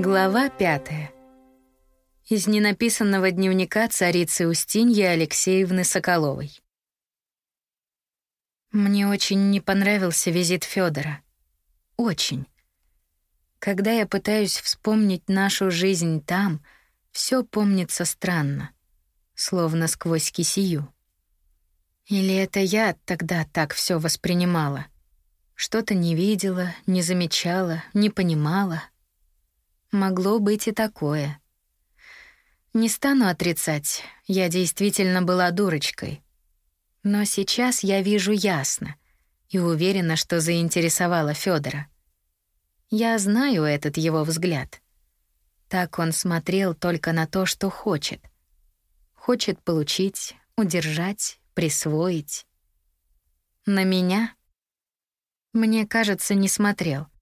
Глава пятая. Из ненаписанного дневника царицы Устиньи Алексеевны Соколовой. Мне очень не понравился визит Федора. Очень. Когда я пытаюсь вспомнить нашу жизнь там, все помнится странно, словно сквозь кисию. Или это я тогда так все воспринимала? Что-то не видела, не замечала, не понимала — Могло быть и такое. Не стану отрицать, я действительно была дурочкой. Но сейчас я вижу ясно и уверена, что заинтересовала Федора. Я знаю этот его взгляд. Так он смотрел только на то, что хочет. Хочет получить, удержать, присвоить. На меня? Мне кажется, не смотрел —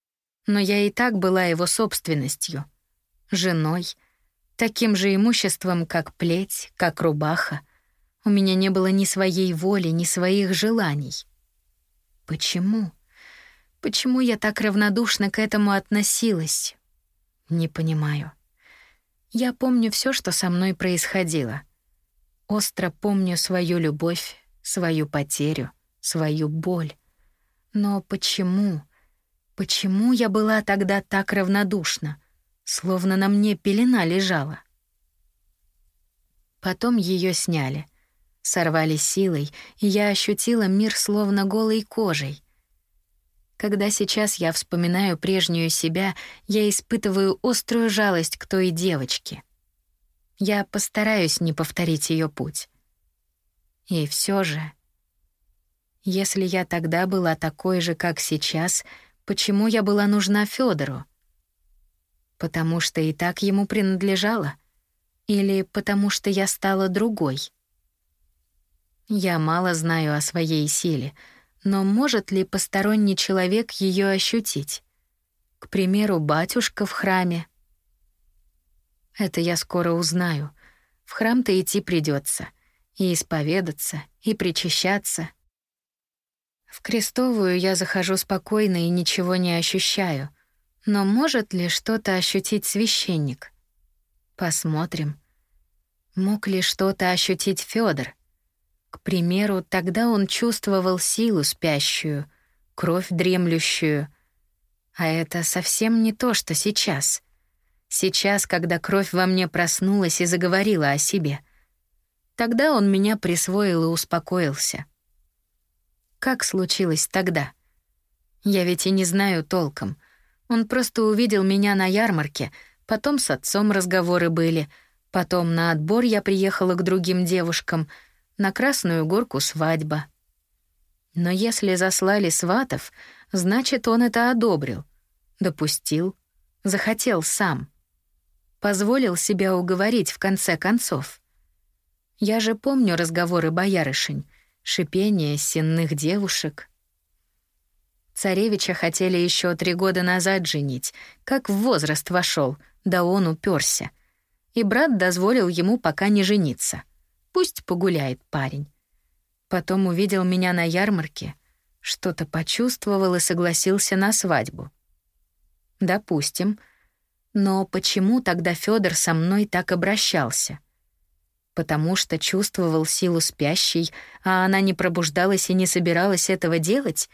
но я и так была его собственностью, женой, таким же имуществом, как плеть, как рубаха. У меня не было ни своей воли, ни своих желаний. Почему? Почему я так равнодушно к этому относилась? Не понимаю. Я помню все, что со мной происходило. Остро помню свою любовь, свою потерю, свою боль. Но почему? Я была тогда так равнодушна, словно на мне пелена лежала? Потом ее сняли, сорвали силой, и я ощутила мир словно голой кожей. Когда сейчас я вспоминаю прежнюю себя, я испытываю острую жалость к той девочке. Я постараюсь не повторить ее путь. И все же, если я тогда была такой же, как сейчас — Почему я была нужна Федору? Потому что и так ему принадлежала? Или потому что я стала другой? Я мало знаю о своей силе, но может ли посторонний человек ее ощутить? К примеру, батюшка в храме. Это я скоро узнаю. В храм-то идти придется, и исповедаться, и причащаться, в крестовую я захожу спокойно и ничего не ощущаю. Но может ли что-то ощутить священник? Посмотрим. Мог ли что-то ощутить Федор? К примеру, тогда он чувствовал силу спящую, кровь дремлющую. А это совсем не то, что сейчас. Сейчас, когда кровь во мне проснулась и заговорила о себе. Тогда он меня присвоил и успокоился. Как случилось тогда? Я ведь и не знаю толком. Он просто увидел меня на ярмарке, потом с отцом разговоры были, потом на отбор я приехала к другим девушкам, на Красную Горку свадьба. Но если заслали сватов, значит, он это одобрил, допустил, захотел сам. Позволил себя уговорить в конце концов. Я же помню разговоры боярышень шипение сенных девушек. Царевича хотели еще три года назад женить, как в возраст вошел, да он уперся. И брат дозволил ему пока не жениться. Пусть погуляет парень. Потом увидел меня на ярмарке, что-то почувствовал и согласился на свадьбу. Допустим. Но почему тогда Федор со мной так обращался? Потому что чувствовал силу спящей, а она не пробуждалась и не собиралась этого делать?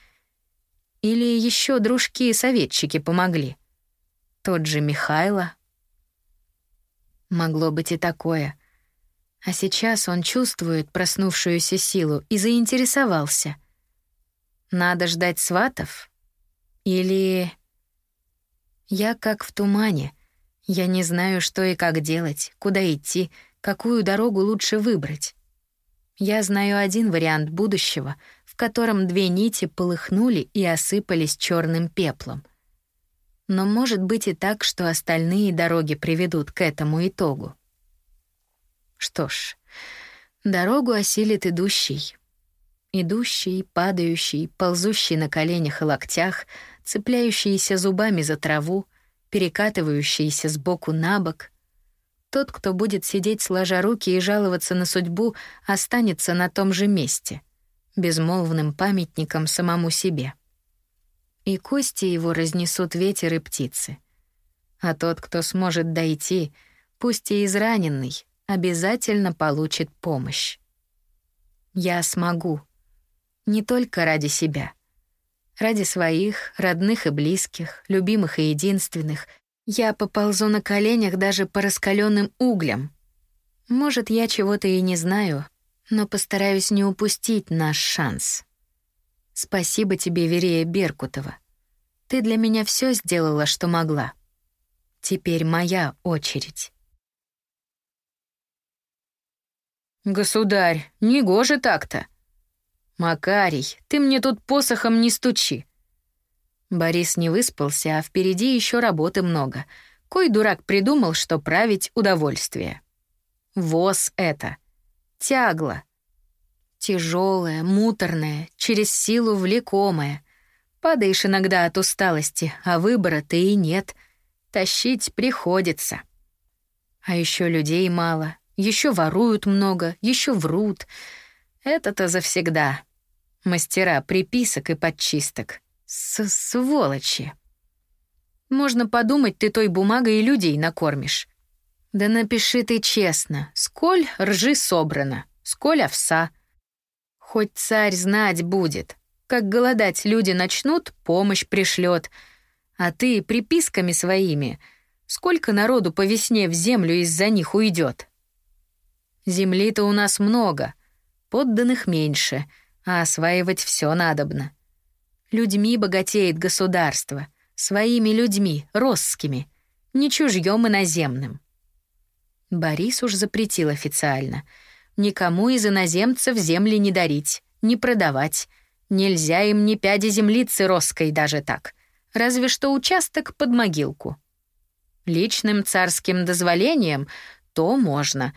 Или еще дружки и советчики помогли? Тот же Михайло? Могло быть и такое. А сейчас он чувствует проснувшуюся силу и заинтересовался. Надо ждать сватов? Или... Я как в тумане. Я не знаю, что и как делать, куда идти, какую дорогу лучше выбрать. Я знаю один вариант будущего, в котором две нити полыхнули и осыпались черным пеплом. Но может быть и так, что остальные дороги приведут к этому итогу. Что ж, дорогу осилит идущий. Идущий, падающий, ползущий на коленях и локтях, цепляющийся зубами за траву, перекатывающийся с боку на бок, тот, кто будет сидеть сложа руки и жаловаться на судьбу, останется на том же месте, безмолвным памятником самому себе. И кости его разнесут ветер и птицы. А тот, кто сможет дойти, пусть и израненный, обязательно получит помощь. Я смогу. Не только ради себя. Ради своих, родных и близких, любимых и единственных. Я поползу на коленях даже по раскаленным углям. Может, я чего-то и не знаю, но постараюсь не упустить наш шанс. Спасибо тебе, Верея Беркутова. Ты для меня все сделала, что могла. Теперь моя очередь. Государь, не гоже так-то. Макарий, ты мне тут посохом не стучи. Борис не выспался, а впереди еще работы много. Кой дурак придумал, что править удовольствие. Воз это. Тягло. Тяжелое, муторное, через силу влекомое. Падаешь иногда от усталости, а выбора-то и нет. Тащить приходится. А еще людей мало, еще воруют много, еще врут. Это-то завсегда. Мастера приписок и подчисток. С сволочи. Можно подумать, ты той бумагой и людей накормишь. Да напиши ты честно, сколь ржи собрано, сколь овса. Хоть царь знать будет, как голодать люди начнут, помощь пришлет, а ты приписками своими, сколько народу по весне в землю из-за них уйдет. Земли-то у нас много, подданных меньше, а осваивать все надобно. Людьми богатеет государство, своими людьми, росскими, не чужьем иноземным. Борис уж запретил официально. Никому из иноземцев земли не дарить, не продавать. Нельзя им ни пяди земли циросской даже так. Разве что участок под могилку. Личным царским дозволением то можно.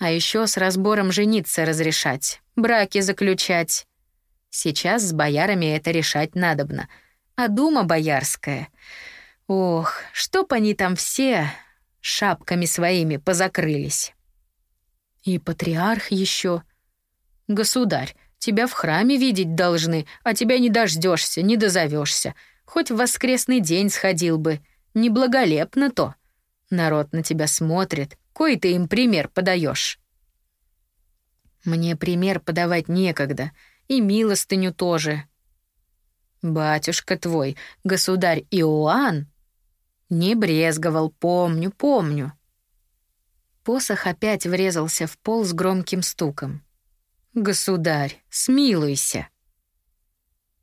А еще с разбором жениться разрешать, браки заключать. Сейчас с боярами это решать надобно. А дума боярская... Ох, чтоб они там все шапками своими позакрылись. И патриарх еще. Государь, тебя в храме видеть должны, а тебя не дождешься, не дозовешься. Хоть в воскресный день сходил бы. Неблаголепно то. Народ на тебя смотрит, кой ты им пример подаешь. Мне пример подавать некогда, и милостыню тоже. Батюшка твой, государь Иоанн, не брезговал, помню, помню. Посох опять врезался в пол с громким стуком. «Государь, смилуйся!»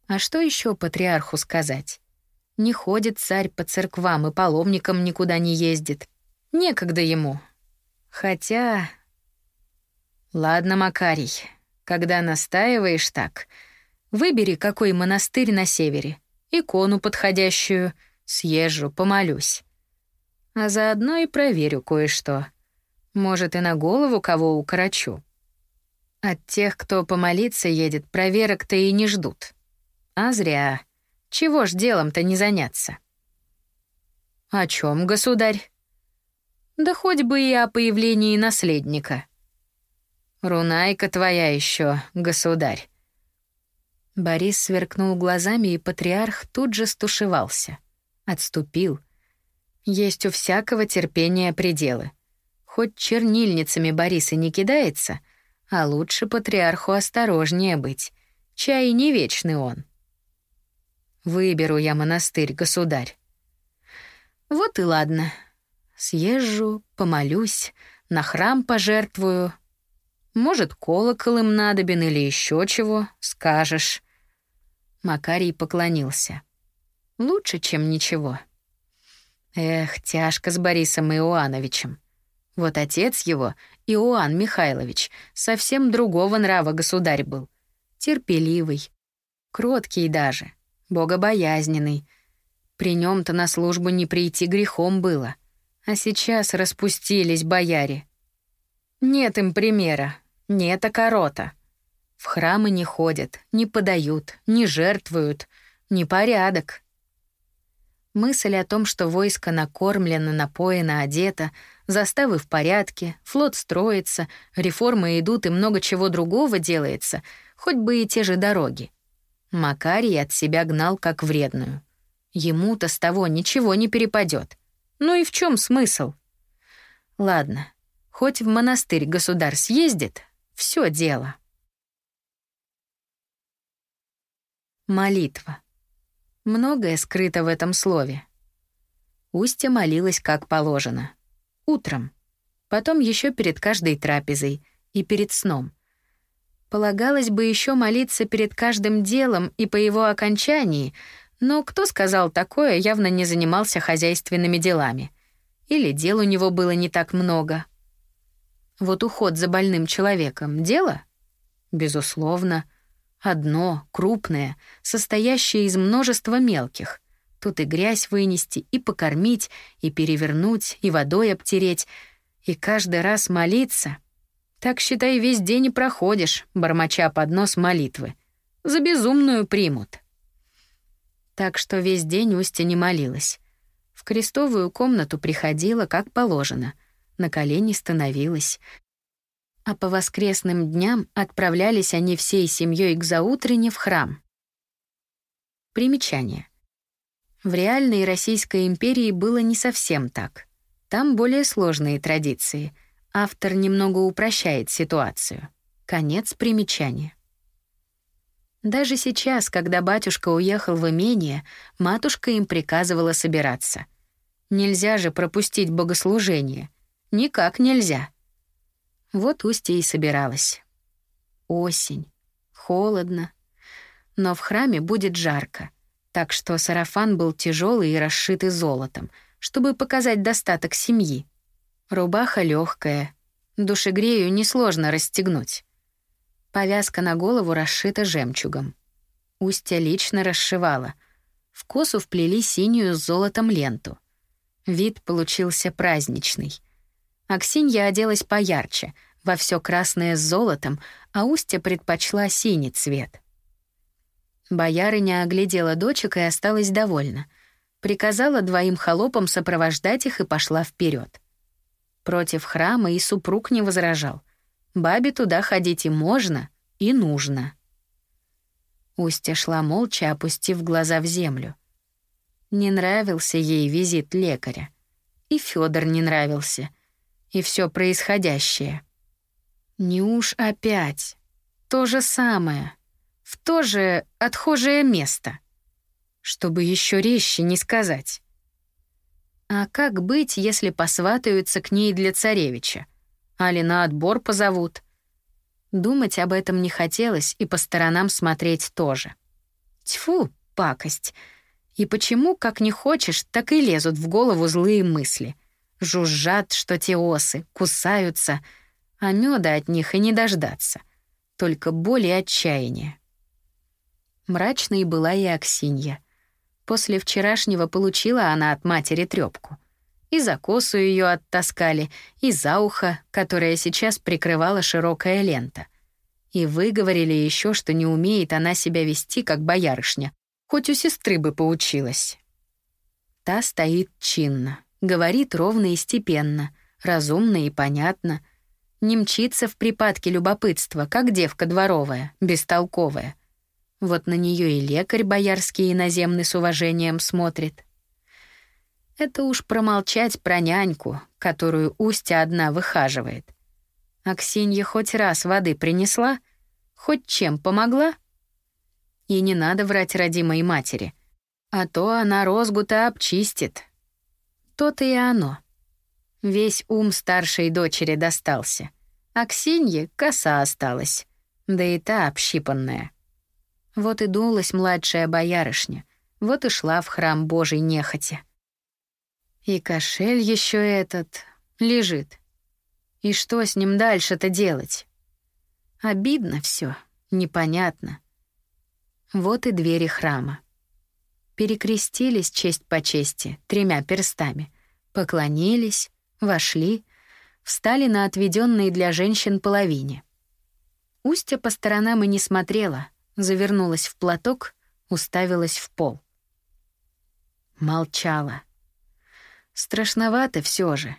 А что еще патриарху сказать? Не ходит царь по церквам и паломникам никуда не ездит. Некогда ему. Хотя... Ладно, Макарий, когда настаиваешь так, выбери какой монастырь на севере, икону подходящую — Съезжу, помолюсь. А заодно и проверю кое-что. Может, и на голову кого укорочу. От тех, кто помолиться едет, проверок-то и не ждут. А зря. Чего ж делом-то не заняться? О чем, государь? Да хоть бы и о появлении наследника. Рунайка твоя еще, государь. Борис сверкнул глазами, и патриарх тут же стушевался отступил. Есть у всякого терпения пределы. Хоть чернильницами Борис и не кидается, а лучше патриарху осторожнее быть. Чай не вечный он. Выберу я монастырь, государь. Вот и ладно. Съезжу, помолюсь, на храм пожертвую. Может, колокол им надобен или еще чего, скажешь. Макарий поклонился. Лучше, чем ничего. Эх, тяжко с Борисом Иоановичем. Вот отец его, Иоанн Михайлович, совсем другого нрава государь был. Терпеливый, кроткий даже, богобоязненный. При нем то на службу не прийти грехом было. А сейчас распустились бояре. Нет им примера, нет окорота. В храмы не ходят, не подают, не жертвуют. Непорядок. Мысль о том, что войско накормлено, напоено, одето, заставы в порядке, флот строится, реформы идут и много чего другого делается, хоть бы и те же дороги. Макарий от себя гнал как вредную. Ему-то с того ничего не перепадет. Ну и в чем смысл? Ладно, хоть в монастырь государь съездит, все дело. Молитва. Многое скрыто в этом слове. Устья молилась как положено. Утром. Потом еще перед каждой трапезой и перед сном. Полагалось бы еще молиться перед каждым делом и по его окончании, но кто сказал такое, явно не занимался хозяйственными делами. Или дел у него было не так много. Вот уход за больным человеком — дело? Безусловно. Одно, крупное, состоящее из множества мелких. Тут и грязь вынести, и покормить, и перевернуть, и водой обтереть, и каждый раз молиться. Так, считай, весь день и проходишь, бормоча под нос молитвы. За безумную примут. Так что весь день Устя не молилась. В крестовую комнату приходила, как положено. На колени становилась, а по воскресным дням отправлялись они всей семьей к заутрене в храм. Примечание. В реальной Российской империи было не совсем так. Там более сложные традиции. Автор немного упрощает ситуацию. Конец примечания. Даже сейчас, когда батюшка уехал в имение, матушка им приказывала собираться. Нельзя же пропустить богослужение. Никак нельзя. Вот Устья и собиралась. Осень. Холодно. Но в храме будет жарко. Так что сарафан был тяжелый и расшитый золотом, чтобы показать достаток семьи. Рубаха легкая. Душегрею несложно расстегнуть. Повязка на голову расшита жемчугом. Устья лично расшивала. В косу вплели синюю с золотом ленту. Вид получился праздничный — Аксинья оделась поярче, во все красное с золотом, а Устья предпочла синий цвет. Боярыня оглядела дочек и осталась довольна. Приказала двоим холопам сопровождать их и пошла вперед. Против храма и супруг не возражал. Бабе туда ходить и можно, и нужно. Устья шла молча, опустив глаза в землю. Не нравился ей визит лекаря. И Федор не нравился — и все происходящее. Не уж опять то же самое, в то же отхожее место, чтобы еще резче не сказать. А как быть, если посватаются к ней для царевича? Али на отбор позовут? Думать об этом не хотелось и по сторонам смотреть тоже. Тьфу, пакость. И почему, как не хочешь, так и лезут в голову злые мысли — Жужжат, что те осы, кусаются, а меда от них и не дождаться. Только боль и отчаяние. Мрачной была и Аксинья. После вчерашнего получила она от матери трёпку. И за косу ее оттаскали, и за ухо, которое сейчас прикрывала широкая лента. И выговорили еще, что не умеет она себя вести, как боярышня, хоть у сестры бы поучилась. Та стоит чинно, Говорит ровно и степенно, разумно и понятно. Не мчится в припадке любопытства, как девка дворовая, бестолковая. Вот на нее и лекарь боярский иноземный с уважением смотрит. Это уж промолчать про няньку, которую Устя одна выхаживает. Аксинья хоть раз воды принесла, хоть чем помогла. И не надо врать родимой матери, а то она розгу-то обчистит, то-то и оно. Весь ум старшей дочери достался. А Ксенье коса осталась, да и та общипанная. Вот и дулась младшая боярышня, вот и шла в храм Божий нехотя. И кошель еще этот лежит. И что с ним дальше-то делать? Обидно все, непонятно. Вот и двери храма перекрестились честь по чести тремя перстами, поклонились, вошли, встали на отведенные для женщин половине. Устья по сторонам и не смотрела, завернулась в платок, уставилась в пол. Молчала. Страшновато все же.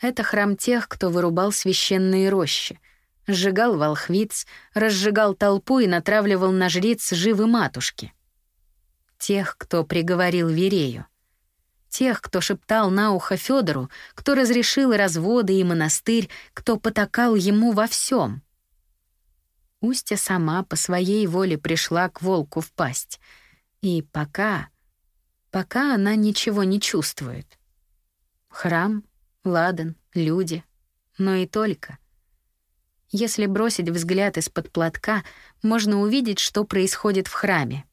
Это храм тех, кто вырубал священные рощи, сжигал волхвиц, разжигал толпу и натравливал на жриц живы матушки — тех, кто приговорил Верею, Тех, кто шептал на ухо Федору, кто разрешил разводы и монастырь, кто потакал ему во всем. Устья сама по своей воле пришла к волку в пасть. И пока... Пока она ничего не чувствует. Храм, ладан, люди. Но и только. Если бросить взгляд из-под платка, можно увидеть, что происходит в храме.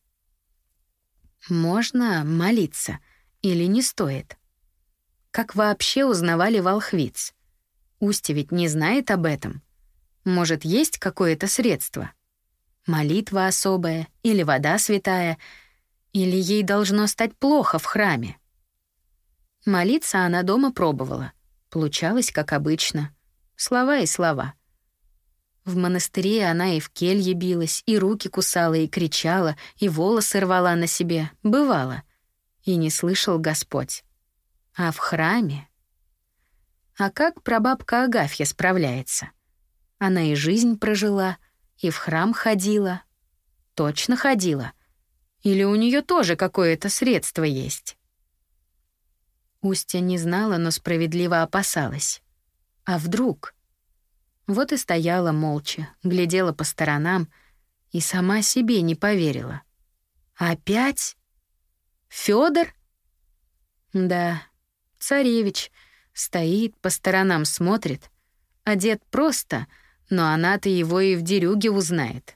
Можно молиться или не стоит? Как вообще узнавали волхвиц? Устья ведь не знает об этом. Может, есть какое-то средство? Молитва особая или вода святая, или ей должно стать плохо в храме? Молиться она дома пробовала. Получалось, как обычно. Слова и слова. В монастыре она и в келье билась, и руки кусала, и кричала, и волосы рвала на себе. Бывало. И не слышал Господь. А в храме... А как прабабка Агафья справляется? Она и жизнь прожила, и в храм ходила. Точно ходила. Или у нее тоже какое-то средство есть? Устья не знала, но справедливо опасалась. А вдруг? Вот и стояла молча, глядела по сторонам и сама себе не поверила. Опять? Фёдор? Да, царевич стоит, по сторонам смотрит, одет просто, но она-то его и в дерюге узнает.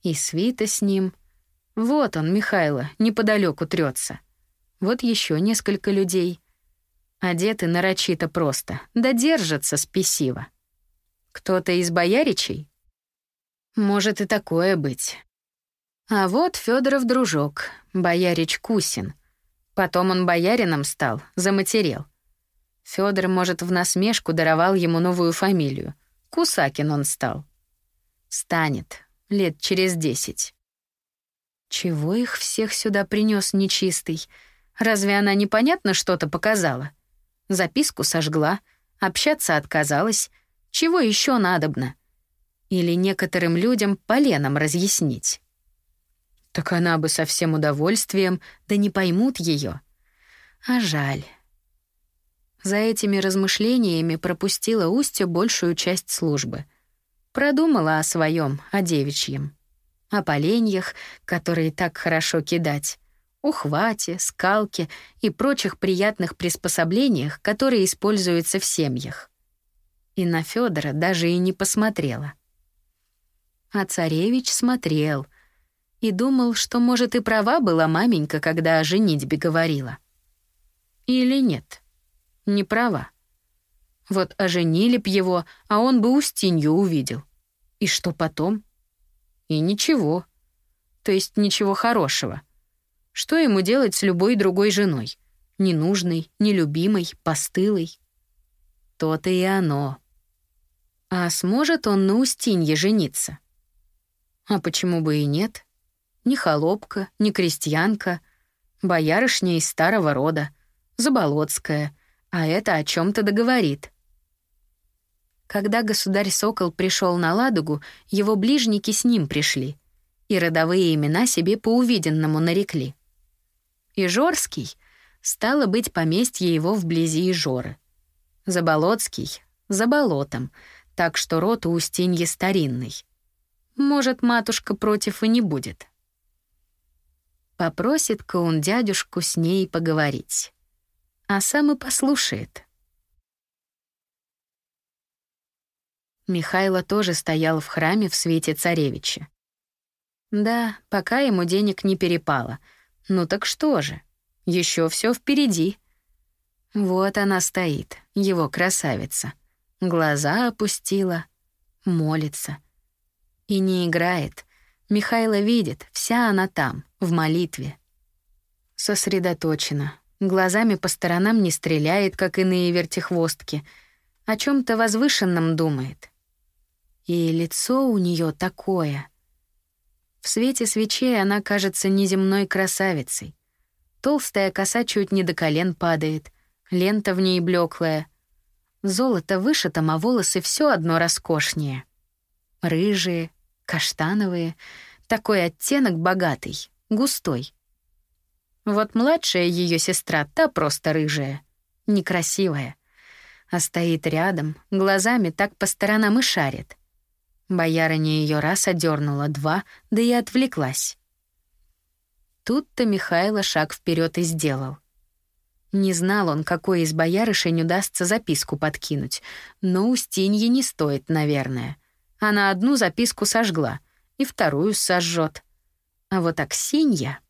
И свита с ним. Вот он, Михайло, неподалеку трется. Вот еще несколько людей. Одеты нарочито просто, да держатся спесиво. Кто-то из бояричей? Может и такое быть. А вот Федоров дружок, боярич Кусин. Потом он боярином стал, заматерел. Федор, может, в насмешку даровал ему новую фамилию. Кусакин он стал. Станет лет через десять. Чего их всех сюда принес нечистый? Разве она непонятно что-то показала? Записку сожгла, общаться отказалась. Чего еще надобно? Или некоторым людям поленом разъяснить? Так она бы со всем удовольствием, да не поймут ее. А жаль. За этими размышлениями пропустила Устья большую часть службы. Продумала о своем, о девичьем. О поленьях, которые так хорошо кидать ухвате, скалке и прочих приятных приспособлениях, которые используются в семьях. И на Федора даже и не посмотрела. А царевич смотрел и думал, что, может, и права была маменька, когда о женитьбе говорила. Или нет, не права. Вот оженили б его, а он бы Устинью увидел. И что потом? И ничего. То есть ничего хорошего. Что ему делать с любой другой женой? Ненужной, нелюбимой, постылой? То-то и оно. А сможет он на Устинье жениться? А почему бы и нет? Ни холопка, ни крестьянка, боярышня из старого рода, Заболоцкая, а это о чем то договорит. Когда государь Сокол пришел на Ладогу, его ближники с ним пришли, и родовые имена себе по увиденному нарекли. Ижорский — стало быть поместье его вблизи Ижоры. Заболоцкий — за болотом, так что род у Устиньи старинный. Может, матушка против и не будет. Попросит-ка он дядюшку с ней поговорить. А сам и послушает. Михайло тоже стоял в храме в свете царевича. Да, пока ему денег не перепало — ну так что же? Еще все впереди. Вот она стоит, его красавица. Глаза опустила, молится. И не играет. Михайло видит, вся она там, в молитве. Сосредоточена. Глазами по сторонам не стреляет, как иные вертихвостки. О чем то возвышенном думает. И лицо у нее такое — в свете свечей она кажется неземной красавицей. Толстая коса чуть не до колен падает, лента в ней блеклая. Золото вышитом, а волосы все одно роскошнее. Рыжие, каштановые, такой оттенок богатый, густой. Вот младшая ее сестра, та просто рыжая, некрасивая. А стоит рядом, глазами так по сторонам и шарит. Боярыня ее раз одернула, два, да и отвлеклась. Тут-то Михайло шаг вперед и сделал. Не знал он, какой из боярышень удастся записку подкинуть, но Устинье не стоит, наверное. Она одну записку сожгла, и вторую сожжет. А вот Аксинья...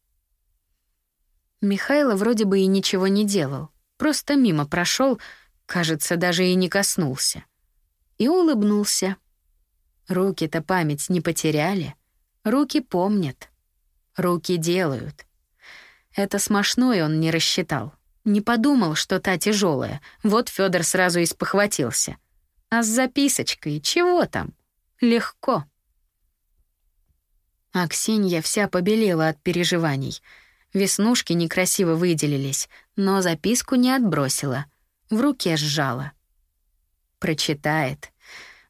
Михайло вроде бы и ничего не делал, просто мимо прошел, кажется, даже и не коснулся. И улыбнулся. Руки-то память не потеряли, руки помнят, руки делают. Это смешной он не рассчитал, не подумал, что та тяжелая. Вот Федор сразу испохватился. А с записочкой чего там? Легко. Аксинья вся побелела от переживаний — Веснушки некрасиво выделились, но записку не отбросила. В руке сжала. Прочитает.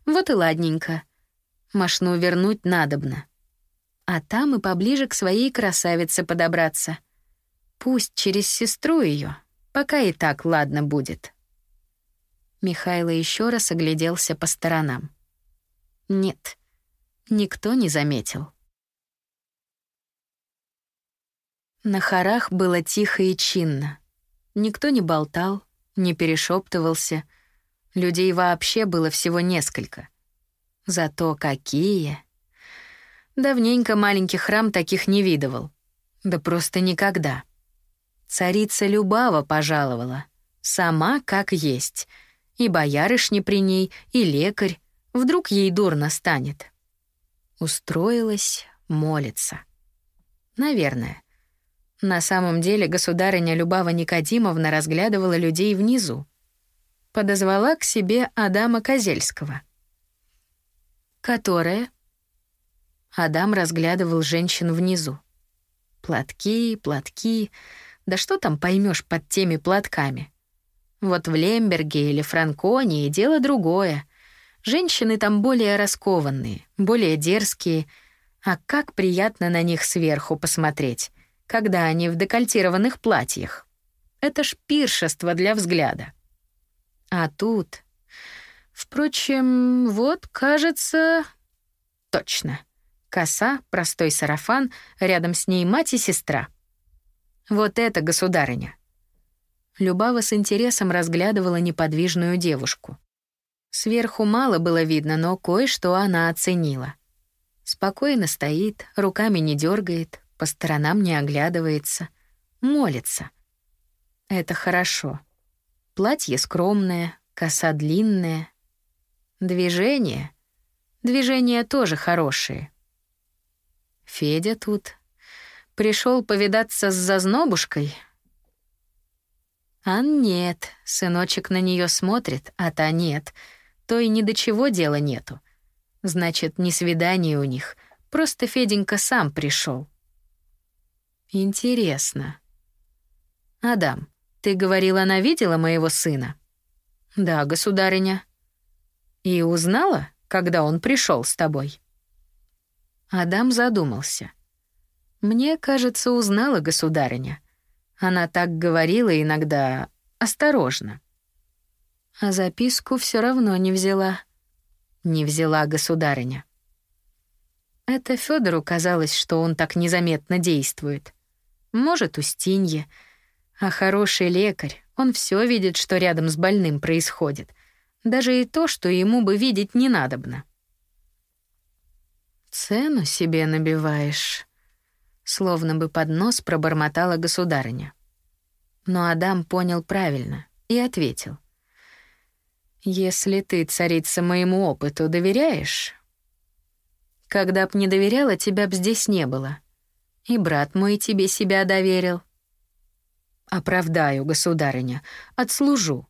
Вот и ладненько. Машну вернуть надобно. А там и поближе к своей красавице подобраться. Пусть через сестру ее, пока и так ладно будет. Михайло еще раз огляделся по сторонам. Нет, никто не заметил. На хорах было тихо и чинно. Никто не болтал, не перешептывался. Людей вообще было всего несколько. Зато какие! Давненько маленький храм таких не видывал. Да просто никогда. Царица Любава пожаловала. Сама как есть. И боярышни при ней, и лекарь. Вдруг ей дурно станет. Устроилась, молится. Наверное. На самом деле государыня Любава Никодимовна разглядывала людей внизу. Подозвала к себе Адама Козельского. «Которая?» Адам разглядывал женщин внизу. Платки, платки. Да что там поймешь под теми платками? Вот в Лемберге или Франконии дело другое. Женщины там более раскованные, более дерзкие. А как приятно на них сверху посмотреть когда они в декольтированных платьях. Это ж пиршество для взгляда. А тут... Впрочем, вот, кажется... Точно. Коса, простой сарафан, рядом с ней мать и сестра. Вот это государыня. Любава с интересом разглядывала неподвижную девушку. Сверху мало было видно, но кое-что она оценила. Спокойно стоит, руками не дергает, по сторонам не оглядывается, молится. Это хорошо. Платье скромное, коса длинная. Движение. Движения тоже хорошие. Федя тут. Пришел повидаться с зазнобушкой. А нет, сыночек на нее смотрит, а та нет. То и ни до чего дела нету. Значит, не свидание у них, просто Феденька сам пришел. Интересно. Адам, ты говорил, она видела моего сына? Да, государыня. И узнала, когда он пришел с тобой? Адам задумался. Мне кажется, узнала государыня. Она так говорила иногда осторожно. А записку все равно не взяла. Не взяла государыня. Это Федору казалось, что он так незаметно действует. Может, Устинье. А хороший лекарь, он все видит, что рядом с больным происходит. Даже и то, что ему бы видеть не надобно. «Цену себе набиваешь», — словно бы под нос пробормотала государыня. Но Адам понял правильно и ответил. «Если ты, царица, моему опыту доверяешь...» «Когда б не доверяла, тебя б здесь не было», и брат мой тебе себя доверил. Оправдаю, государыня, отслужу.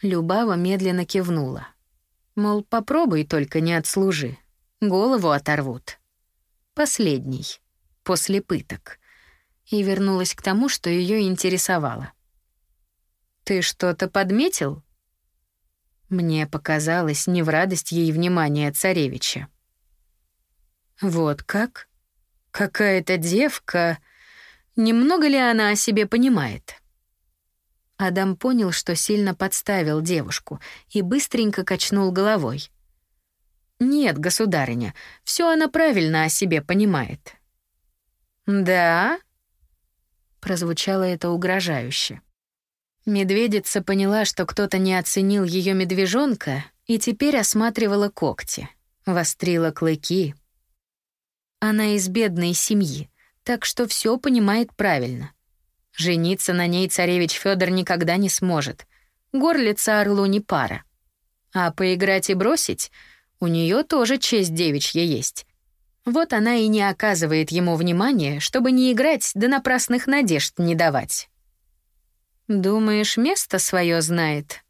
Любава медленно кивнула. Мол, попробуй только не отслужи. Голову оторвут. Последний, после пыток. И вернулась к тому, что ее интересовало. «Ты что-то подметил?» Мне показалось не в радость ей внимания царевича. «Вот как?» Какая-то девка... Немного ли она о себе понимает? Адам понял, что сильно подставил девушку, и быстренько качнул головой. «Нет, государыня, все она правильно о себе понимает». «Да?» Прозвучало это угрожающе. Медведица поняла, что кто-то не оценил ее медвежонка, и теперь осматривала когти, вострила клыки. Она из бедной семьи, так что все понимает правильно. Жениться на ней царевич Федор никогда не сможет. Горлица орлу не пара. А поиграть и бросить у нее тоже честь девичья есть. Вот она и не оказывает ему внимания, чтобы не играть да напрасных надежд не давать. Думаешь, место свое знает?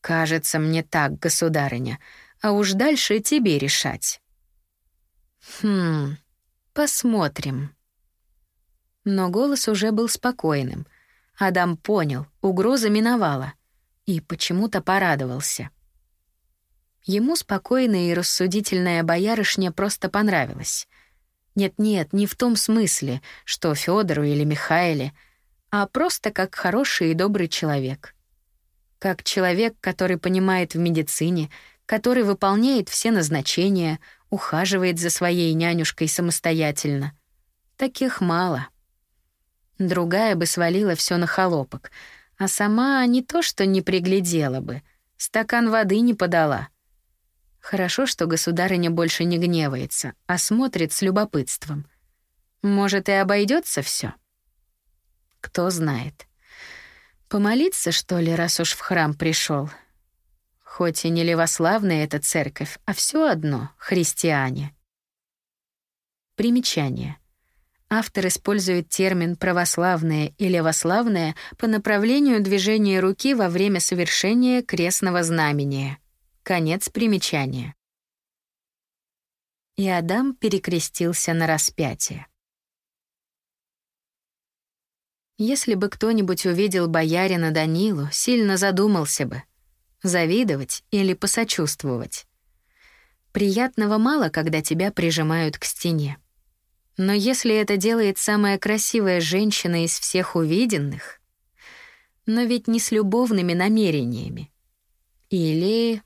Кажется мне так, государыня, а уж дальше тебе решать. Хм, посмотрим. Но голос уже был спокойным. Адам понял, угроза миновала. И почему-то порадовался. Ему спокойная и рассудительная боярышня просто понравилась. Нет-нет, не в том смысле, что Федору или Михаиле, а просто как хороший и добрый человек. Как человек, который понимает в медицине, который выполняет все назначения, ухаживает за своей нянюшкой самостоятельно. Таких мало. Другая бы свалила все на холопок, а сама не то что не приглядела бы, стакан воды не подала. Хорошо, что государыня больше не гневается, а смотрит с любопытством. Может, и обойдется все. Кто знает. Помолиться, что ли, раз уж в храм пришел. Хоть и не левославная эта церковь, а все одно — христиане. Примечание — Автор использует термин «православное» и «левославное» по направлению движения руки во время совершения крестного знамения. Конец примечания. И Адам перекрестился на распятие. Если бы кто-нибудь увидел боярина Данилу, сильно задумался бы. Завидовать или посочувствовать. Приятного мало, когда тебя прижимают к стене. Но если это делает самая красивая женщина из всех увиденных, но ведь не с любовными намерениями. Или...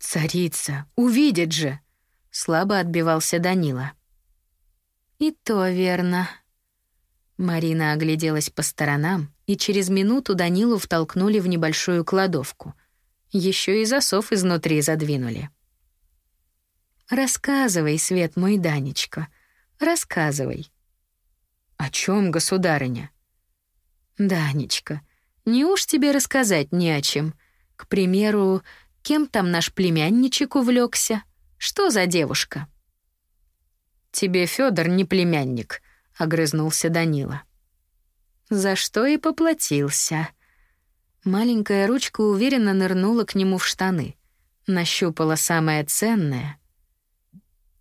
«Царица, увидит же!» — слабо отбивался Данила. «И то верно». Марина огляделась по сторонам, и через минуту Данилу втолкнули в небольшую кладовку. Еще и засов изнутри задвинули. «Рассказывай, Свет мой Данечка», Рассказывай. О чем, государыня? Данечка, не уж тебе рассказать не о чем. К примеру, кем там наш племянничек увлекся? Что за девушка? Тебе Федор не племянник, огрызнулся Данила. За что и поплатился. Маленькая ручка уверенно нырнула к нему в штаны, нащупала самое ценное.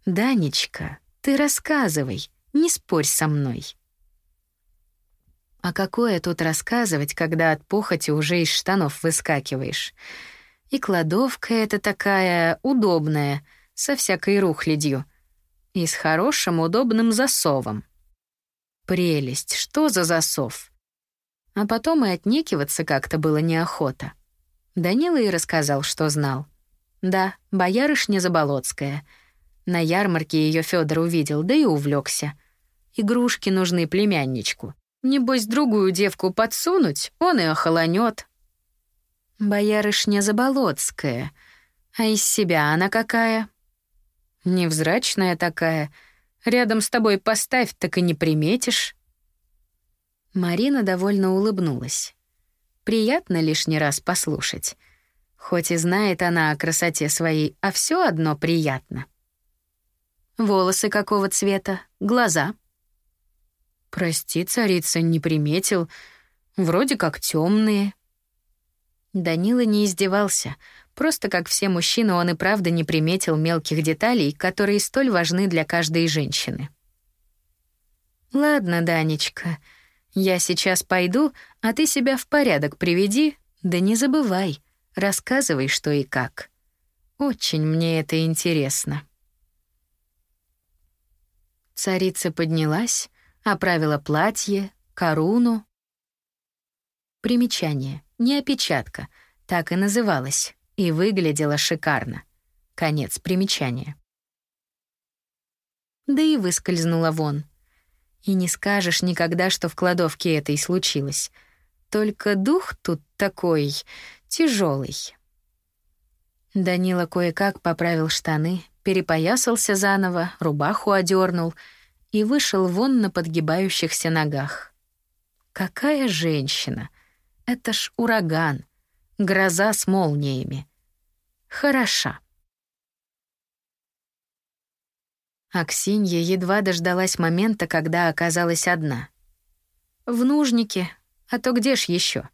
Данечка, ты рассказывай, не спорь со мной. А какое тут рассказывать, когда от похоти уже из штанов выскакиваешь? И кладовка эта такая удобная, со всякой рухлядью. И с хорошим удобным засовом. Прелесть, что за засов? А потом и отнекиваться как-то было неохота. Данила и рассказал, что знал. Да, боярышня Заболоцкая — на ярмарке ее Федор увидел, да и увлекся. Игрушки нужны племянничку. Небось, другую девку подсунуть, он и охолонет. Боярышня Заболоцкая. А из себя она какая? Невзрачная такая. Рядом с тобой поставь, так и не приметишь. Марина довольно улыбнулась. Приятно лишний раз послушать. Хоть и знает она о красоте своей, а все одно приятно. Волосы какого цвета? Глаза? Прости, царица, не приметил. Вроде как темные. Данила не издевался. Просто как все мужчины, он и правда не приметил мелких деталей, которые столь важны для каждой женщины. Ладно, Данечка, я сейчас пойду, а ты себя в порядок приведи, да не забывай, рассказывай, что и как. Очень мне это интересно. Царица поднялась, оправила платье, корону. Примечание. Не опечатка. Так и называлась. И выглядела шикарно. Конец примечания. Да и выскользнула вон. И не скажешь никогда, что в кладовке это и случилось. Только дух тут такой тяжелый. Данила кое-как поправил штаны, перепоясался заново, рубаху одернул и вышел вон на подгибающихся ногах. Какая женщина! Это ж ураган, гроза с молниями. Хороша. Аксинья едва дождалась момента, когда оказалась одна. В нужнике, а то где ж еще?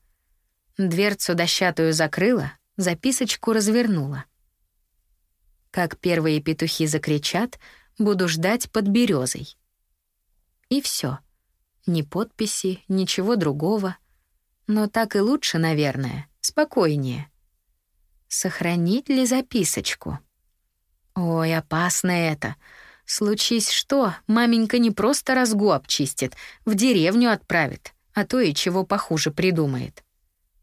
Дверцу дощатую закрыла, записочку развернула. Как первые петухи закричат, буду ждать под березой. И все. Ни подписи, ничего другого. Но так и лучше, наверное, спокойнее. Сохранить ли записочку? Ой, опасно это — Случись что, маменька не просто разгу обчистит, в деревню отправит, а то и чего похуже придумает.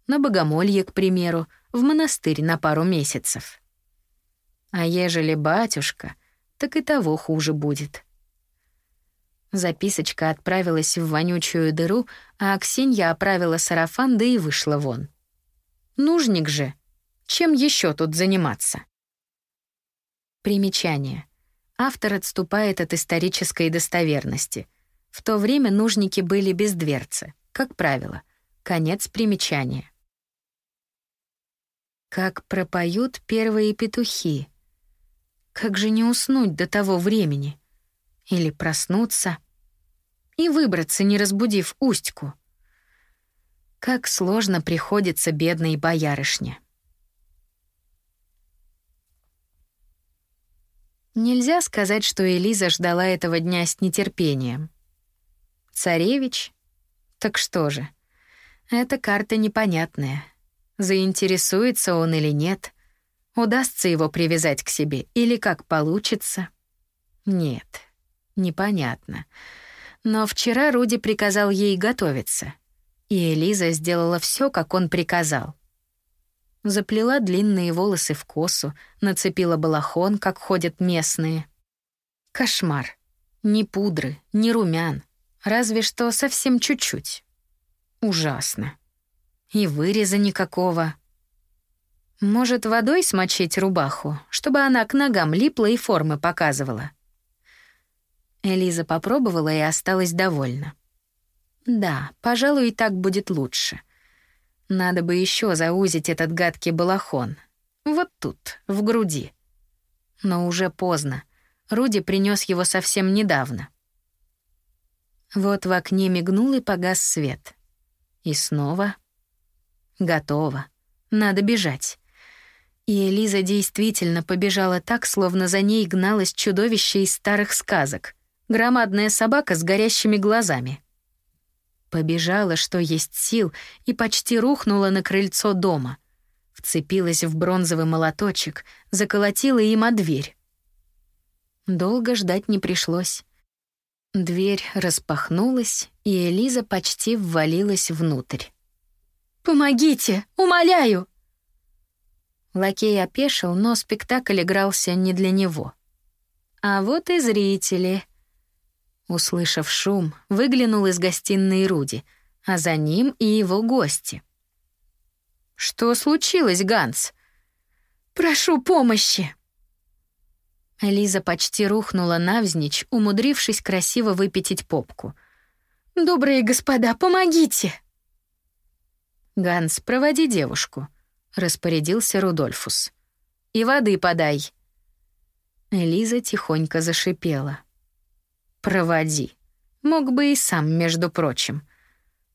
На богомолье, к примеру, в монастырь на пару месяцев. А ежели батюшка, так и того хуже будет. Записочка отправилась в вонючую дыру, а Аксинья оправила сарафан, да и вышла вон. Нужник же. Чем еще тут заниматься? Примечание. Автор отступает от исторической достоверности. В то время нужники были без дверцы, как правило. Конец примечания. Как пропоют первые петухи. Как же не уснуть до того времени? Или проснуться и выбраться, не разбудив Устьку? Как сложно приходится бедной боярышне. Нельзя сказать, что Элиза ждала этого дня с нетерпением. Царевич? Так что же? Эта карта непонятная. Заинтересуется он или нет? Удастся его привязать к себе или как получится? Нет, непонятно. Но вчера Руди приказал ей готовиться, и Элиза сделала все, как он приказал. Заплела длинные волосы в косу, нацепила балахон, как ходят местные. Кошмар. Ни пудры, ни румян. Разве что совсем чуть-чуть. Ужасно. И выреза никакого. Может, водой смочить рубаху, чтобы она к ногам липла и формы показывала? Элиза попробовала и осталась довольна. Да, пожалуй, и так будет лучше — надо бы еще заузить этот гадкий балахон. Вот тут, в груди. Но уже поздно. Руди принес его совсем недавно. Вот в окне мигнул и погас свет. И снова. Готово. Надо бежать. И Элиза действительно побежала так, словно за ней гналось чудовище из старых сказок. Громадная собака с горящими глазами. Побежала, что есть сил, и почти рухнула на крыльцо дома. Вцепилась в бронзовый молоточек, заколотила им о дверь. Долго ждать не пришлось. Дверь распахнулась, и Элиза почти ввалилась внутрь. «Помогите! Умоляю!» Лакей опешил, но спектакль игрался не для него. А вот и зрители — Услышав шум, выглянул из гостиной Руди, а за ним и его гости. «Что случилось, Ганс?» «Прошу помощи!» Лиза почти рухнула навзничь, умудрившись красиво выпятить попку. «Добрые господа, помогите!» «Ганс, проводи девушку», — распорядился Рудольфус. «И воды подай». Лиза тихонько зашипела. «Проводи». Мог бы и сам, между прочим.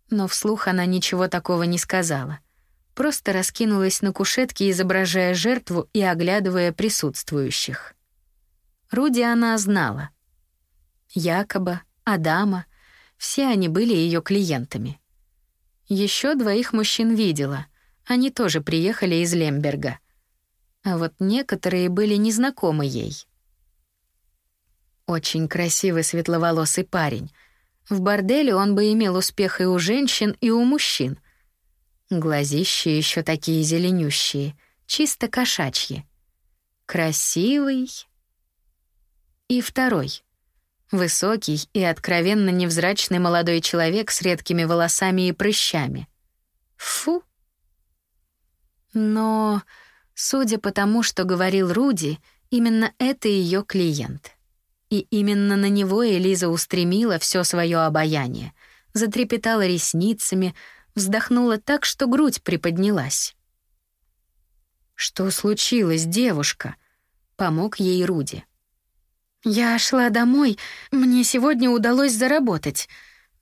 Но вслух она ничего такого не сказала. Просто раскинулась на кушетке, изображая жертву и оглядывая присутствующих. Руди она знала. Якоба, Адама — все они были ее клиентами. Еще двоих мужчин видела. Они тоже приехали из Лемберга. А вот некоторые были незнакомы ей. Очень красивый светловолосый парень. В борделе он бы имел успех и у женщин, и у мужчин. Глазища еще такие зеленющие, чисто кошачьи. Красивый. И второй. Высокий и откровенно невзрачный молодой человек с редкими волосами и прыщами. Фу. Но, судя по тому, что говорил Руди, именно это ее клиент. И именно на него Элиза устремила все свое обаяние, затрепетала ресницами, вздохнула так, что грудь приподнялась. «Что случилось, девушка?» — помог ей Руди. «Я шла домой, мне сегодня удалось заработать.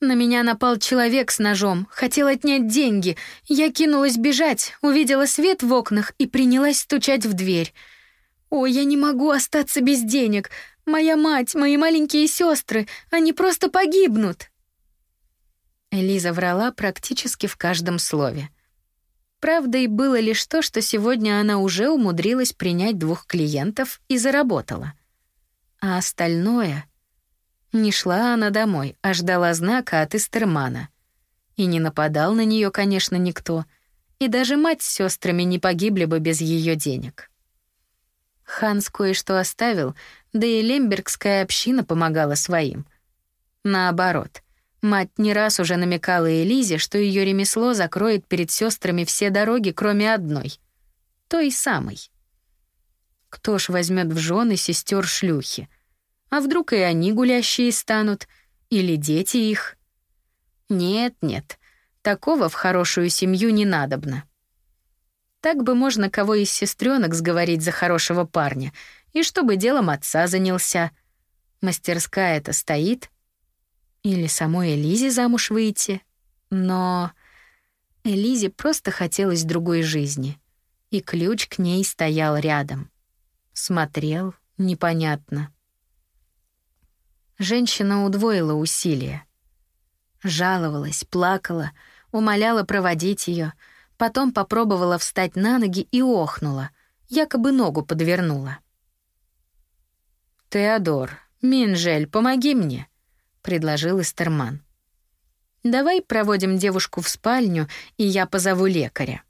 На меня напал человек с ножом, хотел отнять деньги. Я кинулась бежать, увидела свет в окнах и принялась стучать в дверь. О, я не могу остаться без денег. Моя мать, мои маленькие сестры, они просто погибнут. Элиза врала практически в каждом слове. Правдой было лишь то, что сегодня она уже умудрилась принять двух клиентов и заработала. А остальное... Не шла она домой, а ждала знака от Эстермана. И не нападал на нее, конечно, никто. И даже мать с сестрами не погибли бы без ее денег. Ханс кое-что оставил, да и лембергская община помогала своим. Наоборот, мать не раз уже намекала Элизе, что ее ремесло закроет перед сестрами все дороги, кроме одной — той самой. Кто ж возьмет в жены сестер шлюхи? А вдруг и они гулящие станут? Или дети их? Нет-нет, такого в хорошую семью не надобно. Так бы можно кого из сестренок сговорить за хорошего парня, и чтобы делом отца занялся. Мастерская-то стоит. Или самой Элизе замуж выйти. Но Элизе просто хотелось другой жизни. И ключ к ней стоял рядом. Смотрел непонятно. Женщина удвоила усилия. Жаловалась, плакала, умоляла проводить ее, потом попробовала встать на ноги и охнула, якобы ногу подвернула. «Теодор, Минжель, помоги мне», — предложил Эстерман. «Давай проводим девушку в спальню, и я позову лекаря».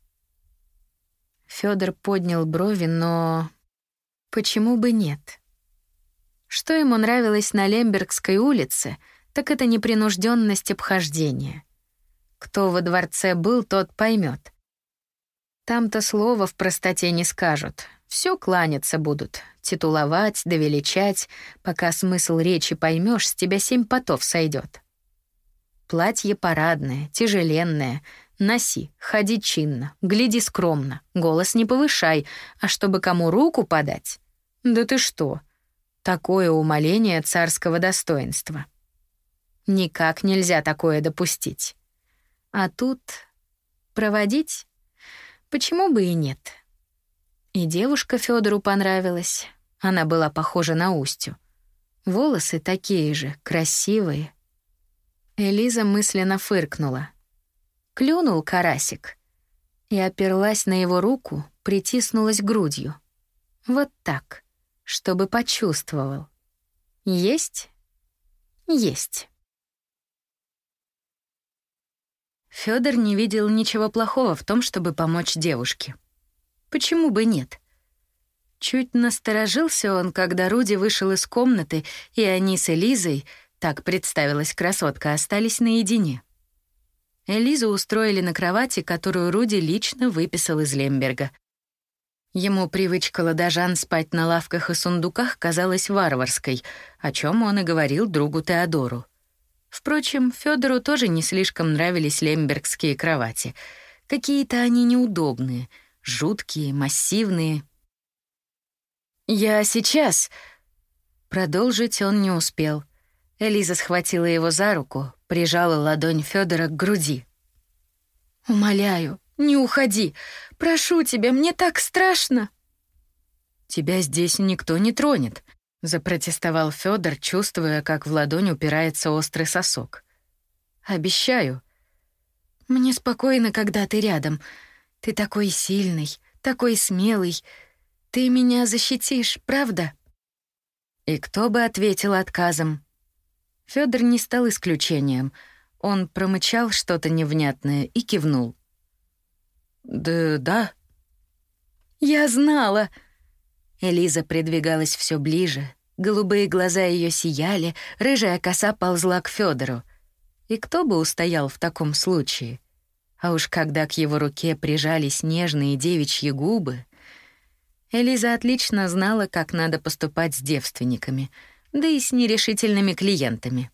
Фёдор поднял брови, но... Почему бы нет? Что ему нравилось на Лембергской улице, так это непринужденность обхождения. Кто во дворце был, тот поймет. Там-то слова в простоте не скажут. Все кланяться будут, титуловать, довеличать, пока смысл речи поймешь, с тебя семь потов сойдет. Платье парадное, тяжеленное. Носи, ходи чинно, гляди скромно, голос не повышай, а чтобы кому руку подать? Да ты что? Такое умоление царского достоинства. Никак нельзя такое допустить. А тут проводить? Почему бы и нет? И девушка Федору понравилась. Она была похожа на Устю. Волосы такие же, красивые. Элиза мысленно фыркнула. Клюнул карасик. И оперлась на его руку, притиснулась грудью. Вот так чтобы почувствовал. Есть? Есть. Фёдор не видел ничего плохого в том, чтобы помочь девушке. Почему бы нет? Чуть насторожился он, когда Руди вышел из комнаты, и они с Элизой, так представилась красотка, остались наедине. Элизу устроили на кровати, которую Руди лично выписал из Лемберга — Ему привычка ладожан спать на лавках и сундуках казалась варварской, о чем он и говорил другу Теодору. Впрочем, Федору тоже не слишком нравились лембергские кровати. Какие-то они неудобные, жуткие, массивные. «Я сейчас...» Продолжить он не успел. Элиза схватила его за руку, прижала ладонь Федора к груди. «Умоляю, не уходи! Прошу тебя, мне так страшно!» «Тебя здесь никто не тронет», — запротестовал Федор, чувствуя, как в ладонь упирается острый сосок. «Обещаю». «Мне спокойно, когда ты рядом. Ты такой сильный, такой смелый. Ты меня защитишь, правда?» И кто бы ответил отказом? Федор не стал исключением. Он промычал что-то невнятное и кивнул. «Да, да». «Я знала!» Элиза придвигалась все ближе. Голубые глаза ее сияли, рыжая коса ползла к Федору. И кто бы устоял в таком случае? А уж когда к его руке прижались нежные девичьи губы... Элиза отлично знала, как надо поступать с девственниками, да и с нерешительными клиентами.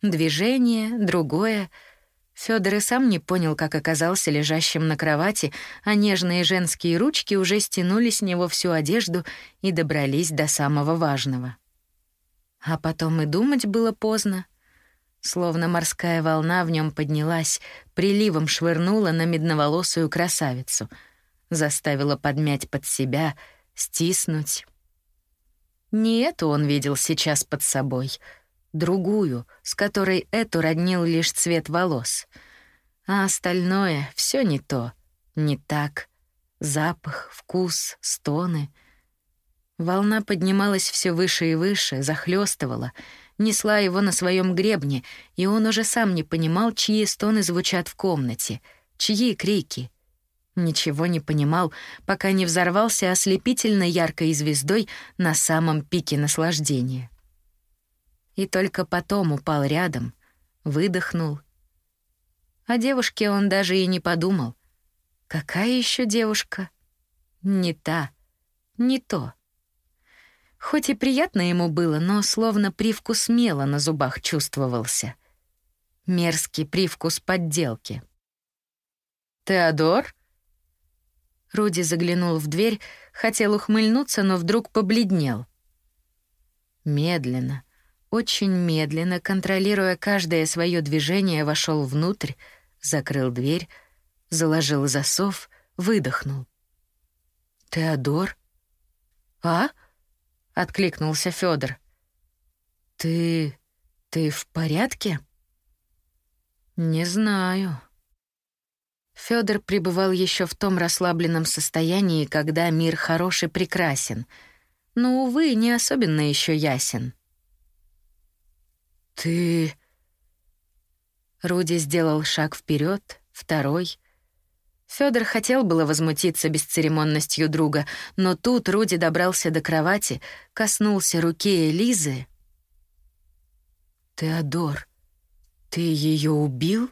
Движение, другое — Фёдор и сам не понял, как оказался лежащим на кровати, а нежные женские ручки уже стянули с него всю одежду и добрались до самого важного. А потом и думать было поздно. Словно морская волна в нем поднялась, приливом швырнула на медноволосую красавицу, заставила подмять под себя, стиснуть. Не это он видел сейчас под собой — другую, с которой эту роднил лишь цвет волос. А остальное все не то, не так. Запах, вкус, стоны. Волна поднималась все выше и выше, захлестывала, несла его на своем гребне, и он уже сам не понимал, чьи стоны звучат в комнате, чьи крики. Ничего не понимал, пока не взорвался ослепительно яркой звездой на самом пике наслаждения и только потом упал рядом, выдохнул. О девушке он даже и не подумал. Какая еще девушка? Не та, не то. Хоть и приятно ему было, но словно привкус мела на зубах чувствовался. Мерзкий привкус подделки. «Теодор?» Руди заглянул в дверь, хотел ухмыльнуться, но вдруг побледнел. Медленно, очень медленно, контролируя каждое свое движение, вошел внутрь, закрыл дверь, заложил засов, выдохнул. «Теодор?» «А?» — откликнулся Федор. «Ты... ты в порядке?» «Не знаю». Федор пребывал еще в том расслабленном состоянии, когда мир хорош и прекрасен, но, увы, не особенно еще ясен. «Ты...» Руди сделал шаг вперед, второй. Федор хотел было возмутиться бесцеремонностью друга, но тут Руди добрался до кровати, коснулся руки Элизы. «Теодор, ты ее убил?»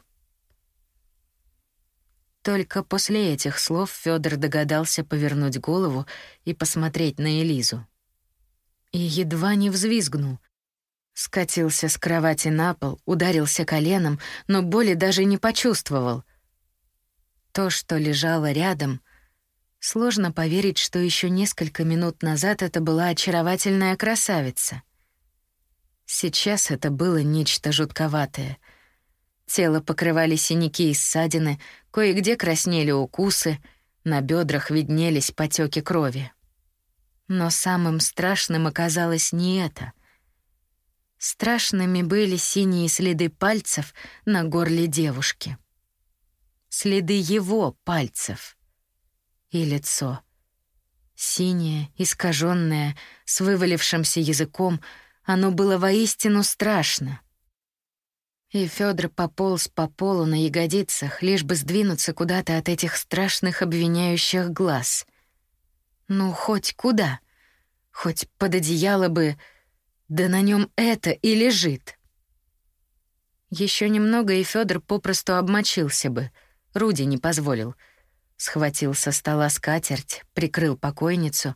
Только после этих слов Федор догадался повернуть голову и посмотреть на Элизу. И едва не взвизгнул. Скатился с кровати на пол, ударился коленом, но боли даже не почувствовал. То, что лежало рядом, сложно поверить, что еще несколько минут назад это была очаровательная красавица. Сейчас это было нечто жутковатое. Тело покрывали синяки и ссадины, кое-где краснели укусы, на бедрах виднелись потеки крови. Но самым страшным оказалось не это. Страшными были синие следы пальцев на горле девушки. Следы его пальцев. И лицо. Синее, искаженное, с вывалившимся языком, оно было воистину страшно. И Федор пополз по полу на ягодицах, лишь бы сдвинуться куда-то от этих страшных обвиняющих глаз. Ну, хоть куда. Хоть под одеяло бы да на нем это и лежит. Еще немного, и Федор попросту обмочился бы. Руди не позволил. Схватил со стола скатерть, прикрыл покойницу,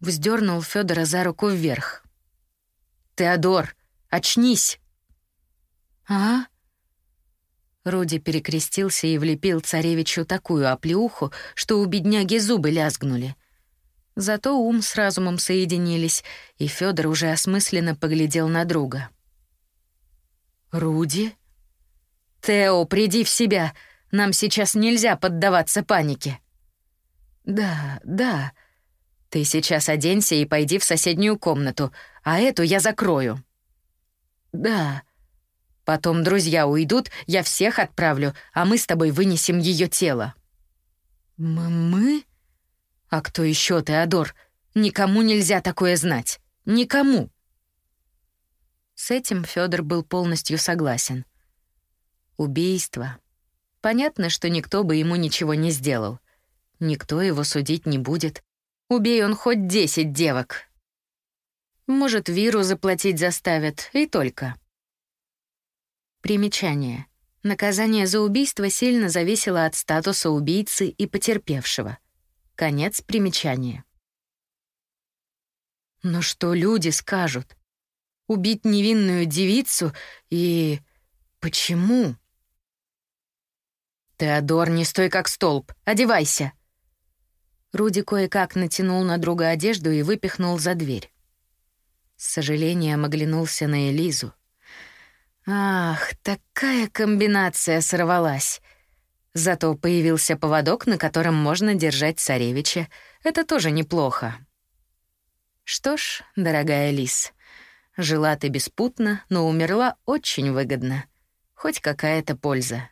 вздернул Федора за руку вверх. «Теодор, очнись!» «А?» Руди перекрестился и влепил царевичу такую оплеуху, что у бедняги зубы лязгнули. Зато ум с разумом соединились, и Федор уже осмысленно поглядел на друга. «Руди?» «Тео, приди в себя! Нам сейчас нельзя поддаваться панике!» «Да, да. Ты сейчас оденься и пойди в соседнюю комнату, а эту я закрою». «Да. Потом друзья уйдут, я всех отправлю, а мы с тобой вынесем ее тело». «Мы?» А кто еще, Теодор? Никому нельзя такое знать. Никому. С этим Федор был полностью согласен. Убийство. Понятно, что никто бы ему ничего не сделал. Никто его судить не будет. Убей он хоть десять девок. Может, Виру заплатить заставят, и только. Примечание. Наказание за убийство сильно зависело от статуса убийцы и потерпевшего. Конец примечания. Но что люди скажут? Убить невинную девицу и... Почему? «Теодор, не стой как столб, одевайся!» Руди кое-как натянул на друга одежду и выпихнул за дверь. С сожалением оглянулся на Элизу. Ах, такая комбинация сорвалась. Зато появился поводок, на котором можно держать царевича. Это тоже неплохо. Что ж, дорогая Лис, жила ты беспутно, но умерла очень выгодно. Хоть какая-то польза.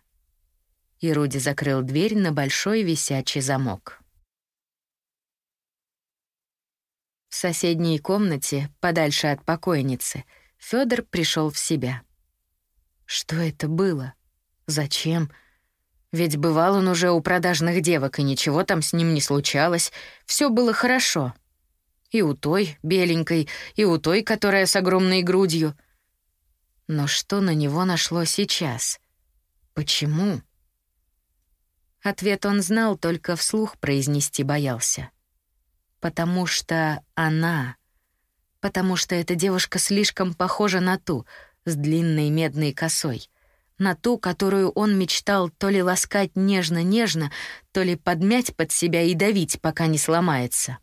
И Руди закрыл дверь на большой висячий замок. В соседней комнате, подальше от покойницы, Федор пришел в себя. Что это было? Зачем? Ведь бывал он уже у продажных девок, и ничего там с ним не случалось. Все было хорошо. И у той, беленькой, и у той, которая с огромной грудью. Но что на него нашло сейчас? Почему? Ответ он знал, только вслух произнести боялся. Потому что она... Потому что эта девушка слишком похожа на ту — с длинной медной косой, на ту, которую он мечтал то ли ласкать нежно-нежно, то ли подмять под себя и давить, пока не сломается.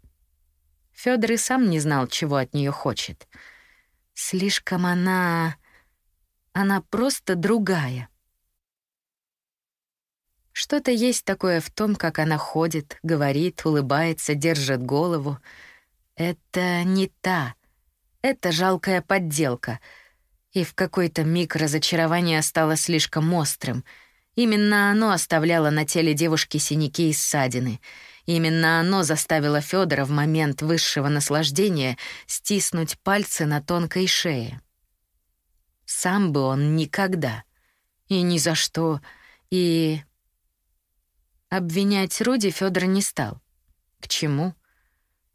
Фёдор и сам не знал, чего от нее хочет. Слишком она... Она просто другая. Что-то есть такое в том, как она ходит, говорит, улыбается, держит голову. Это не та. Это жалкая подделка — и в какой-то миг разочарование стало слишком острым. Именно оно оставляло на теле девушки синяки и ссадины. Именно оно заставило Федора в момент высшего наслаждения стиснуть пальцы на тонкой шее. Сам бы он никогда. И ни за что. И... Обвинять Руди Федор не стал. К чему?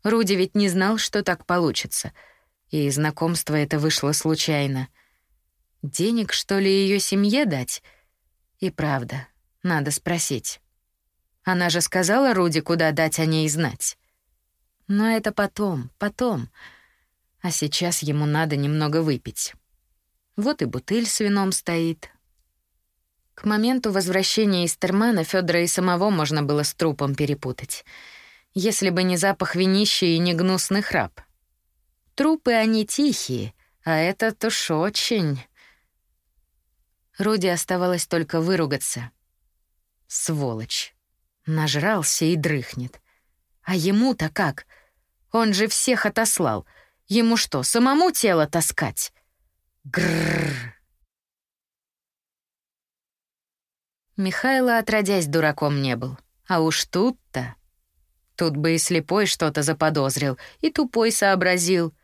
Руди ведь не знал, что так получится. И знакомство это вышло случайно — Денег, что ли, ее семье дать? И правда, надо спросить. Она же сказала Руди, куда дать о ней знать. Но это потом, потом. А сейчас ему надо немного выпить. Вот и бутыль с вином стоит. К моменту возвращения из Термана Федора и самого можно было с трупом перепутать. Если бы не запах винища и не гнусный храп. Трупы, они тихие, а этот уж очень... Руди оставалось только выругаться. Сволочь. Нажрался и дрыхнет. А ему-то как? Он же всех отослал. Ему что, самому тело таскать? Грррр. Михайло, отродясь, дураком не был. А уж тут-то... Тут бы и слепой что-то заподозрил, и тупой сообразил.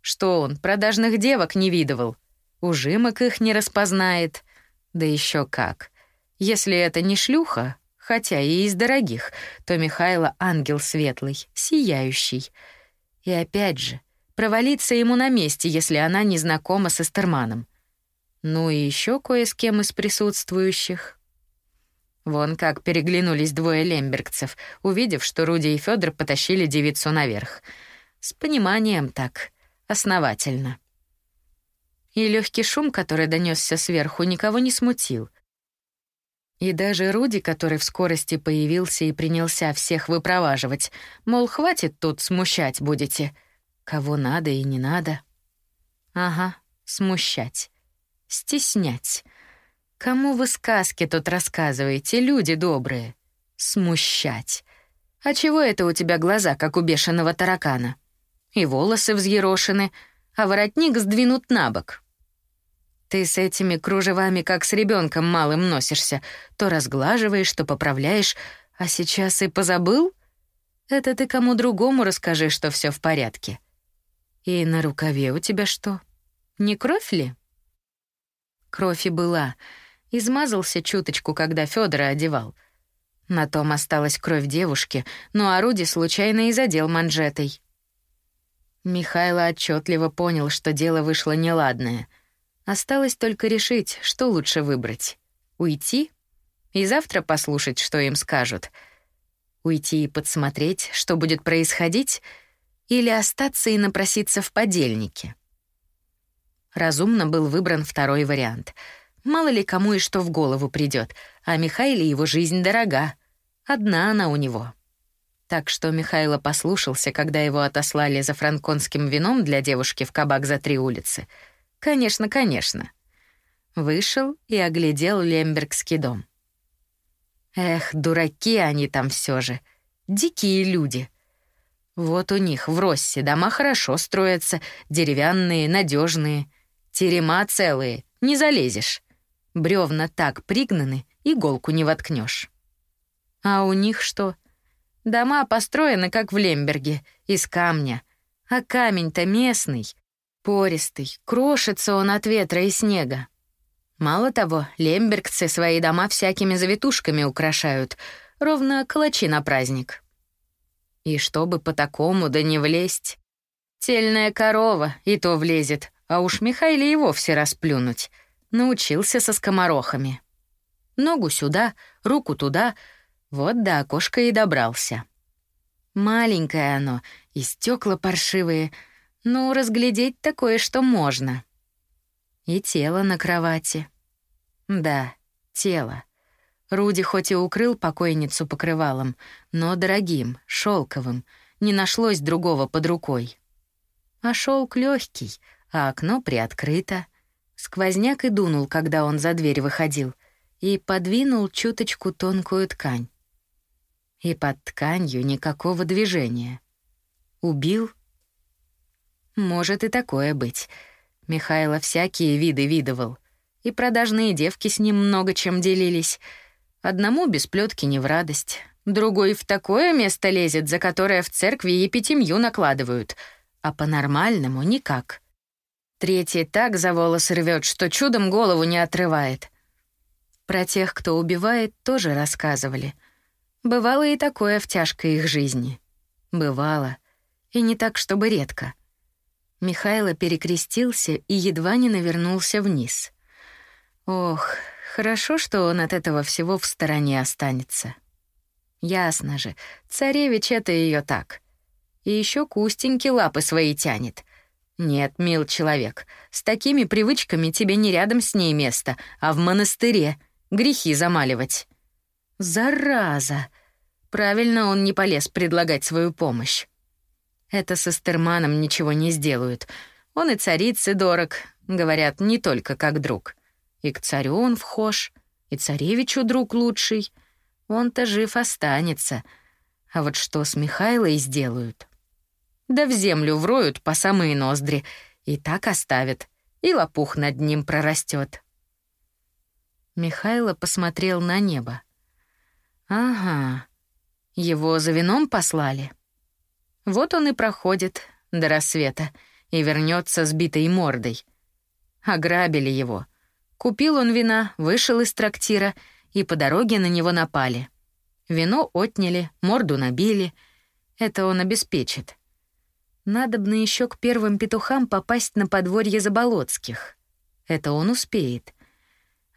Что он, продажных девок не видывал. Ужимок их не распознает. Да еще как. Если это не шлюха, хотя и из дорогих, то Михайло ангел светлый, сияющий. И опять же, провалиться ему на месте, если она не знакома с Эстерманом. Ну и еще кое с кем из присутствующих. Вон как переглянулись двое лембергцев, увидев, что Руди и Федор потащили девицу наверх. С пониманием так, основательно и легкий шум, который донесся сверху, никого не смутил. И даже Руди, который в скорости появился и принялся всех выпроваживать, мол, хватит тут смущать будете. Кого надо и не надо. Ага, смущать. Стеснять. Кому вы сказки тут рассказываете, люди добрые? Смущать. А чего это у тебя глаза, как у бешеного таракана? И волосы взъерошены, а воротник сдвинут на бок. Ты с этими кружевами как с ребенком малым носишься, то разглаживаешь, то поправляешь, а сейчас и позабыл? Это ты кому другому расскажи, что все в порядке. И на рукаве у тебя что? Не кровь ли? Кровь и была. Измазался чуточку, когда Федора одевал. На том осталась кровь девушки, но орудие случайно и задел манжетой. Михайло отчетливо понял, что дело вышло неладное. Осталось только решить, что лучше выбрать. Уйти и завтра послушать, что им скажут. Уйти и подсмотреть, что будет происходить, или остаться и напроситься в подельнике. Разумно был выбран второй вариант. Мало ли кому и что в голову придет, а Михаиле его жизнь дорога. Одна она у него. Так что Михайло послушался, когда его отослали за франконским вином для девушки в кабак за три улицы. Конечно, конечно. Вышел и оглядел Лембергский дом. Эх, дураки они там все же. Дикие люди. Вот у них в Россе дома хорошо строятся, деревянные, надежные, Терема целые, не залезешь. Бревна так пригнаны, иголку не воткнешь. А у них что? Дома построены, как в Лемберге, из камня. А камень-то местный, пористый, крошится он от ветра и снега. Мало того, лембергцы свои дома всякими завитушками украшают, ровно калачи на праздник. И чтобы по такому да не влезть. Тельная корова и то влезет, а уж Михайле и вовсе расплюнуть. Научился со скоморохами. Ногу сюда, руку туда, вот до окошка и добрался. Маленькое оно, и стекла паршивые, но разглядеть такое, что можно. И тело на кровати. Да, тело. Руди хоть и укрыл покойницу покрывалом, но дорогим, шелковым, не нашлось другого под рукой. А шелк легкий, а окно приоткрыто. Сквозняк и дунул, когда он за дверь выходил, и подвинул чуточку тонкую ткань. И под тканью никакого движения. Убил? Может и такое быть. Михайло всякие виды видывал. И продажные девки с ним много чем делились. Одному без плетки не в радость, другой в такое место лезет, за которое в церкви епитемью накладывают, а по-нормальному никак. Третий так за волосы рвет, что чудом голову не отрывает. Про тех, кто убивает, тоже рассказывали. Бывало и такое в тяжкой их жизни. Бывало. И не так, чтобы редко. Михайло перекрестился и едва не навернулся вниз. Ох, хорошо, что он от этого всего в стороне останется. Ясно же, царевич это ее так. И еще кустеньки лапы свои тянет. Нет, мил человек, с такими привычками тебе не рядом с ней место, а в монастыре грехи замаливать. Зараза! Правильно он не полез предлагать свою помощь. Это с Эстерманом ничего не сделают. Он и царице дорог, говорят, не только как друг. И к царю он вхож, и царевичу друг лучший. Он-то жив останется. А вот что с Михайлой сделают? Да в землю вроют по самые ноздри, и так оставят, и лопух над ним прорастет. Михайло посмотрел на небо. Ага, его за вином послали. Вот он и проходит до рассвета и вернется сбитой мордой. Ограбили его. Купил он вина, вышел из трактира, и по дороге на него напали. Вино отняли, морду набили. Это он обеспечит. Надобно еще к первым петухам попасть на подворье Заболоцких. Это он успеет.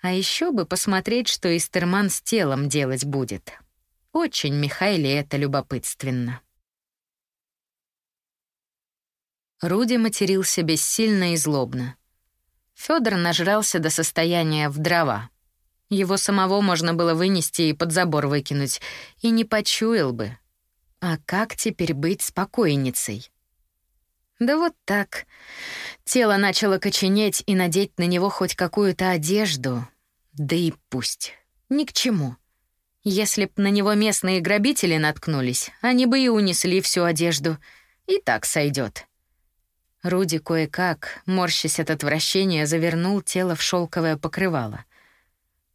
А еще бы посмотреть, что Истерман с телом делать будет. Очень Михайле это любопытственно. Руди матерился бессильно и злобно. Федор нажрался до состояния в дрова. Его самого можно было вынести и под забор выкинуть, и не почуял бы. А как теперь быть спокойницей? Да вот так. Тело начало коченеть, и надеть на него хоть какую-то одежду. Да и пусть. Ни к чему. Если б на него местные грабители наткнулись, они бы и унесли всю одежду. И так сойдет. Руди кое-как, морщась от отвращения, завернул тело в шелковое покрывало.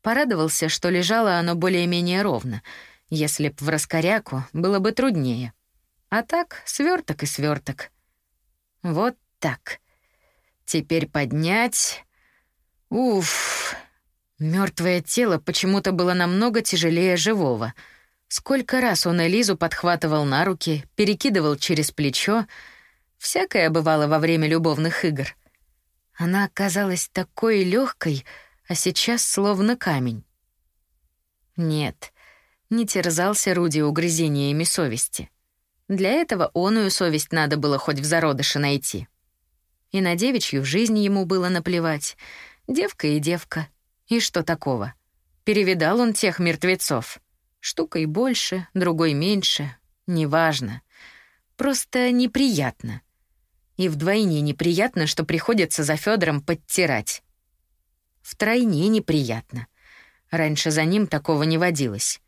Порадовался, что лежало оно более-менее ровно. Если б в раскоряку, было бы труднее. А так сверток и сверток. Вот так. Теперь поднять. Уф. Мертвое тело почему-то было намного тяжелее живого. Сколько раз он Элизу подхватывал на руки, перекидывал через плечо. Всякое бывало во время любовных игр. Она оказалась такой легкой, а сейчас словно камень. Нет, не терзался Руди угрызениями совести. Для этого оную совесть надо было хоть в зародыше найти. И на девичью жизнь ему было наплевать. Девка и девка. И что такого? Перевидал он тех мертвецов. Штукой больше, другой меньше. Неважно. Просто неприятно. И вдвойне неприятно, что приходится за Федором подтирать. Втройне неприятно. Раньше за ним такого не водилось.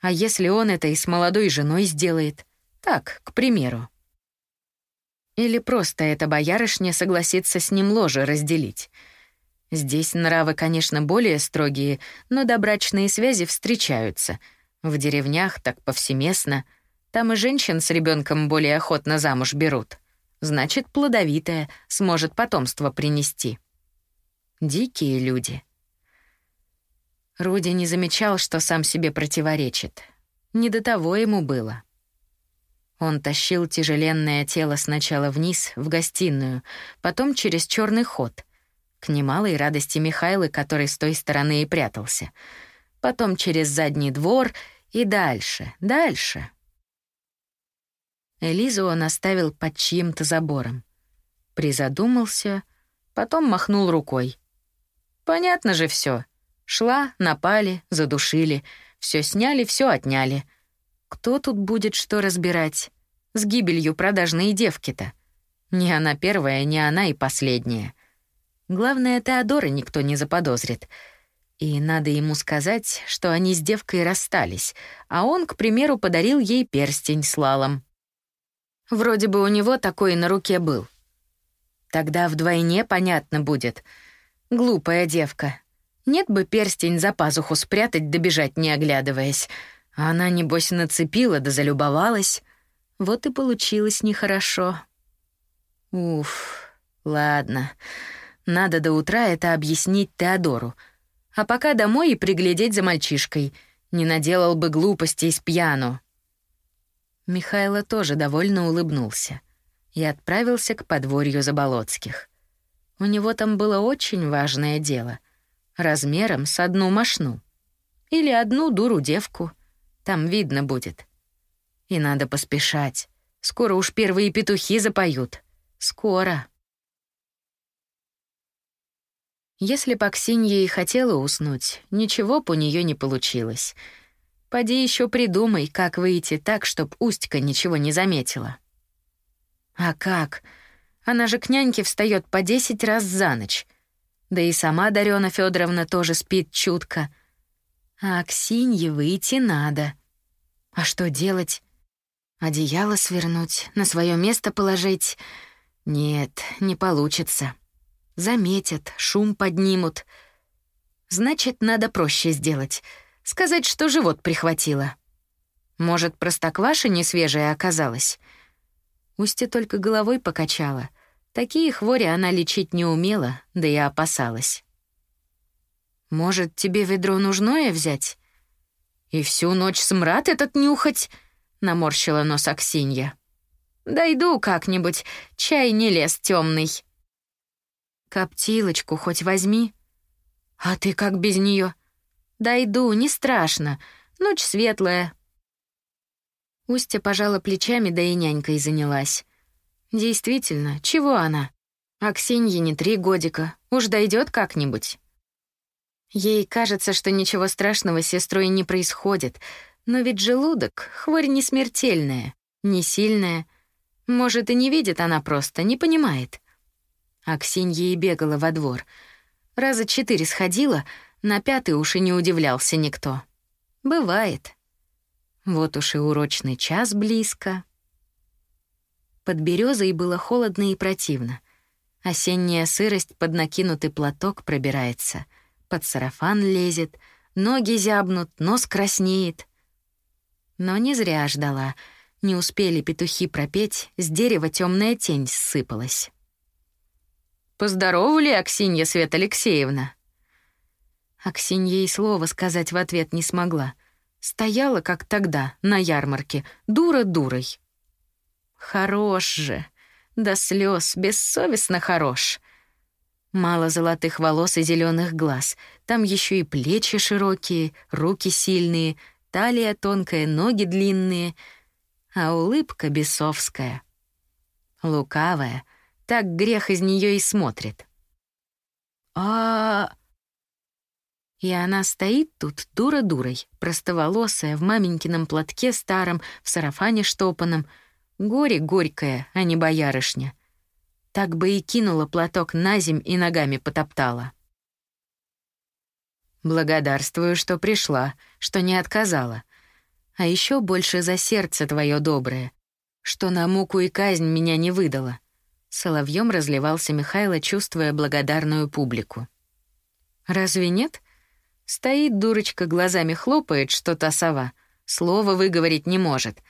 А если он это и с молодой женой сделает? Так, к примеру. Или просто эта боярышня согласится с ним ложе разделить. Здесь нравы, конечно, более строгие, но добрачные связи встречаются. В деревнях так повсеместно. Там и женщин с ребенком более охотно замуж берут. Значит, плодовитая, сможет потомство принести. Дикие люди. Руди не замечал, что сам себе противоречит. Не до того ему было. Он тащил тяжеленное тело сначала вниз, в гостиную, потом через черный ход, к немалой радости Михайлы, который с той стороны и прятался, потом через задний двор и дальше, дальше. Элизу он оставил под чьим-то забором. Призадумался, потом махнул рукой. Понятно же все. Шла, напали, задушили, все сняли, все отняли — кто тут будет что разбирать? С гибелью продажные девки-то. Не она первая, не она и последняя. Главное, Теодора никто не заподозрит. И надо ему сказать, что они с девкой расстались, а он, к примеру, подарил ей перстень с лалом. Вроде бы у него такой на руке был. Тогда вдвойне понятно будет. Глупая девка. Нет бы перстень за пазуху спрятать, добежать не оглядываясь — она, небось, нацепила да залюбовалась. Вот и получилось нехорошо. Уф, ладно. Надо до утра это объяснить Теодору. А пока домой и приглядеть за мальчишкой. Не наделал бы глупостей с пьяну. Михайло тоже довольно улыбнулся и отправился к подворью Заболоцких. У него там было очень важное дело. Размером с одну мошну. Или одну дуру-девку — там видно будет. И надо поспешать. Скоро уж первые петухи запоют. Скоро. Если бы Аксинья и хотела уснуть, ничего б у нее не получилось. Поди еще придумай, как выйти так, чтоб Устька ничего не заметила. А как? Она же к няньке встает по десять раз за ночь. Да и сама Дарёна Федоровна тоже спит чутко — а Аксинье выйти надо. А что делать? Одеяло свернуть, на свое место положить? Нет, не получится. Заметят, шум поднимут. Значит, надо проще сделать. Сказать, что живот прихватило. Может, простокваша не свежая оказалась? Устья только головой покачала. Такие хвори она лечить не умела, да и опасалась. Может, тебе ведро нужное взять? И всю ночь смрад этот нюхать? Наморщила нос Аксинья. Дойду как-нибудь, чай не лес темный. Коптилочку хоть возьми. А ты как без нее? Дойду, не страшно. Ночь светлая. Устья пожала плечами, да и нянькой занялась. Действительно, чего она? Аксинье не три годика, уж дойдет как-нибудь. Ей кажется, что ничего страшного с сестрой не происходит, но ведь желудок — хворь не смертельная, не сильная. Может, и не видит она просто, не понимает. Аксинья и бегала во двор. Раза четыре сходила, на пятый уж и не удивлялся никто. Бывает. Вот уж и урочный час близко. Под березой было холодно и противно. Осенняя сырость под накинутый платок пробирается — под сарафан лезет, ноги зябнут, нос краснеет. Но не зря ждала. Не успели петухи пропеть, с дерева темная тень сыпалась. Поздоровали, Аксинья Свет Алексеевна?» Аксинья и слова сказать в ответ не смогла. Стояла, как тогда, на ярмарке, дура дурой. Хорош же, до слез, бессовестно хорош. Мало золотых волос и зеленых глаз. Там еще и плечи широкие, руки сильные, талия тонкая, ноги длинные, а улыбка бесовская. Лукавая, так грех из нее и смотрит. А, И она стоит тут дура-дурой, простоволосая, в маменькином платке старом, в сарафане штопанном. Горе горькое, а не боярышня. Так бы и кинула платок на земь и ногами потоптала. Благодарствую, что пришла, что не отказала. А еще больше за сердце твое доброе, что на муку и казнь меня не выдала. Соловьем разливался Михайло, чувствуя благодарную публику. Разве нет? Стоит дурочка, глазами хлопает, что та сова, слова выговорить не может.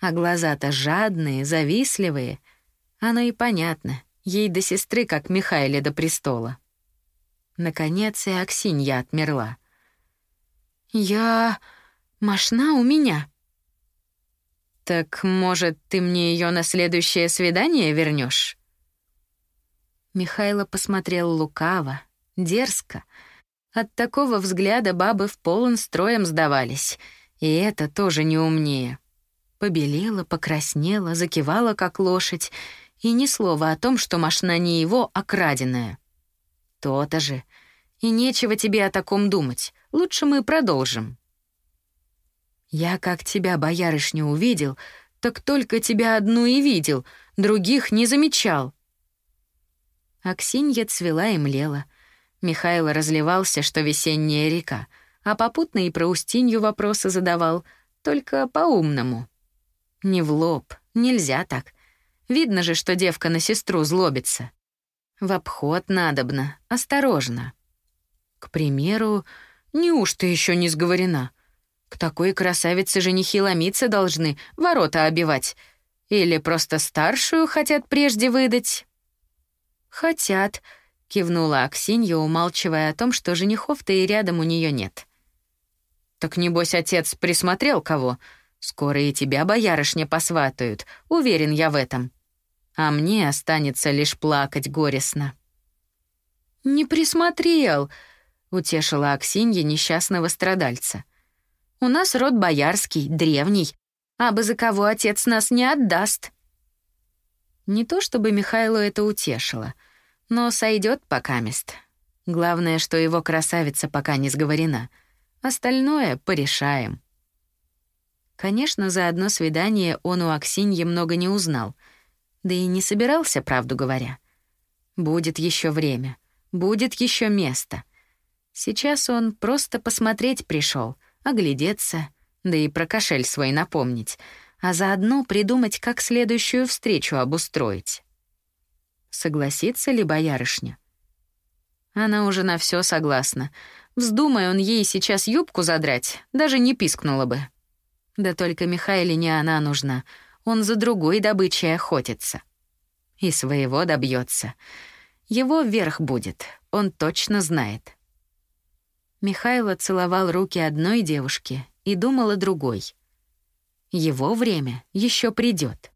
А глаза-то жадные, завистливые. Оно и понятно, ей до сестры, как Михайле до престола. Наконец и Аксинья отмерла. «Я... Машна у меня». «Так, может, ты мне ее на следующее свидание вернешь? Михайло посмотрел лукаво, дерзко. От такого взгляда бабы в полон строем сдавались, и это тоже не умнее. Побелела, покраснела, закивала, как лошадь, и ни слова о том, что машина не его, а краденая. То-то же. И нечего тебе о таком думать. Лучше мы продолжим. Я как тебя, боярышня, увидел, так только тебя одну и видел, других не замечал. Аксинья цвела и млела. Михайло разливался, что весенняя река, а попутно и про Устинью вопросы задавал, только по-умному. Не в лоб, нельзя так. Видно же, что девка на сестру злобится. В обход надобно, осторожно. К примеру, неужто еще не сговорена? К такой красавице женихи ломиться должны, ворота обивать. Или просто старшую хотят прежде выдать? Хотят, кивнула Аксинья, умалчивая о том, что женихов-то и рядом у нее нет. Так небось отец присмотрел кого? Скоро и тебя, боярышня, посватают, уверен я в этом а мне останется лишь плакать горестно. «Не присмотрел», — утешила Аксинья несчастного страдальца. «У нас род боярский, древний, а бы за кого отец нас не отдаст». Не то чтобы Михайлу это утешило, но сойдет пока мест. Главное, что его красавица пока не сговорена. Остальное порешаем. Конечно, за одно свидание он у Аксиньи много не узнал — да и не собирался, правду говоря. Будет еще время, будет еще место. Сейчас он просто посмотреть пришел, оглядеться, да и про кошель свой напомнить, а заодно придумать, как следующую встречу обустроить. Согласится ли боярышня? Она уже на все согласна. Вздумай он ей сейчас юбку задрать, даже не пискнула бы. Да только Михаиле не она нужна — он за другой добычей охотится. И своего добьется. Его верх будет, он точно знает. Михайло целовал руки одной девушки и думал о другой. Его время еще придет.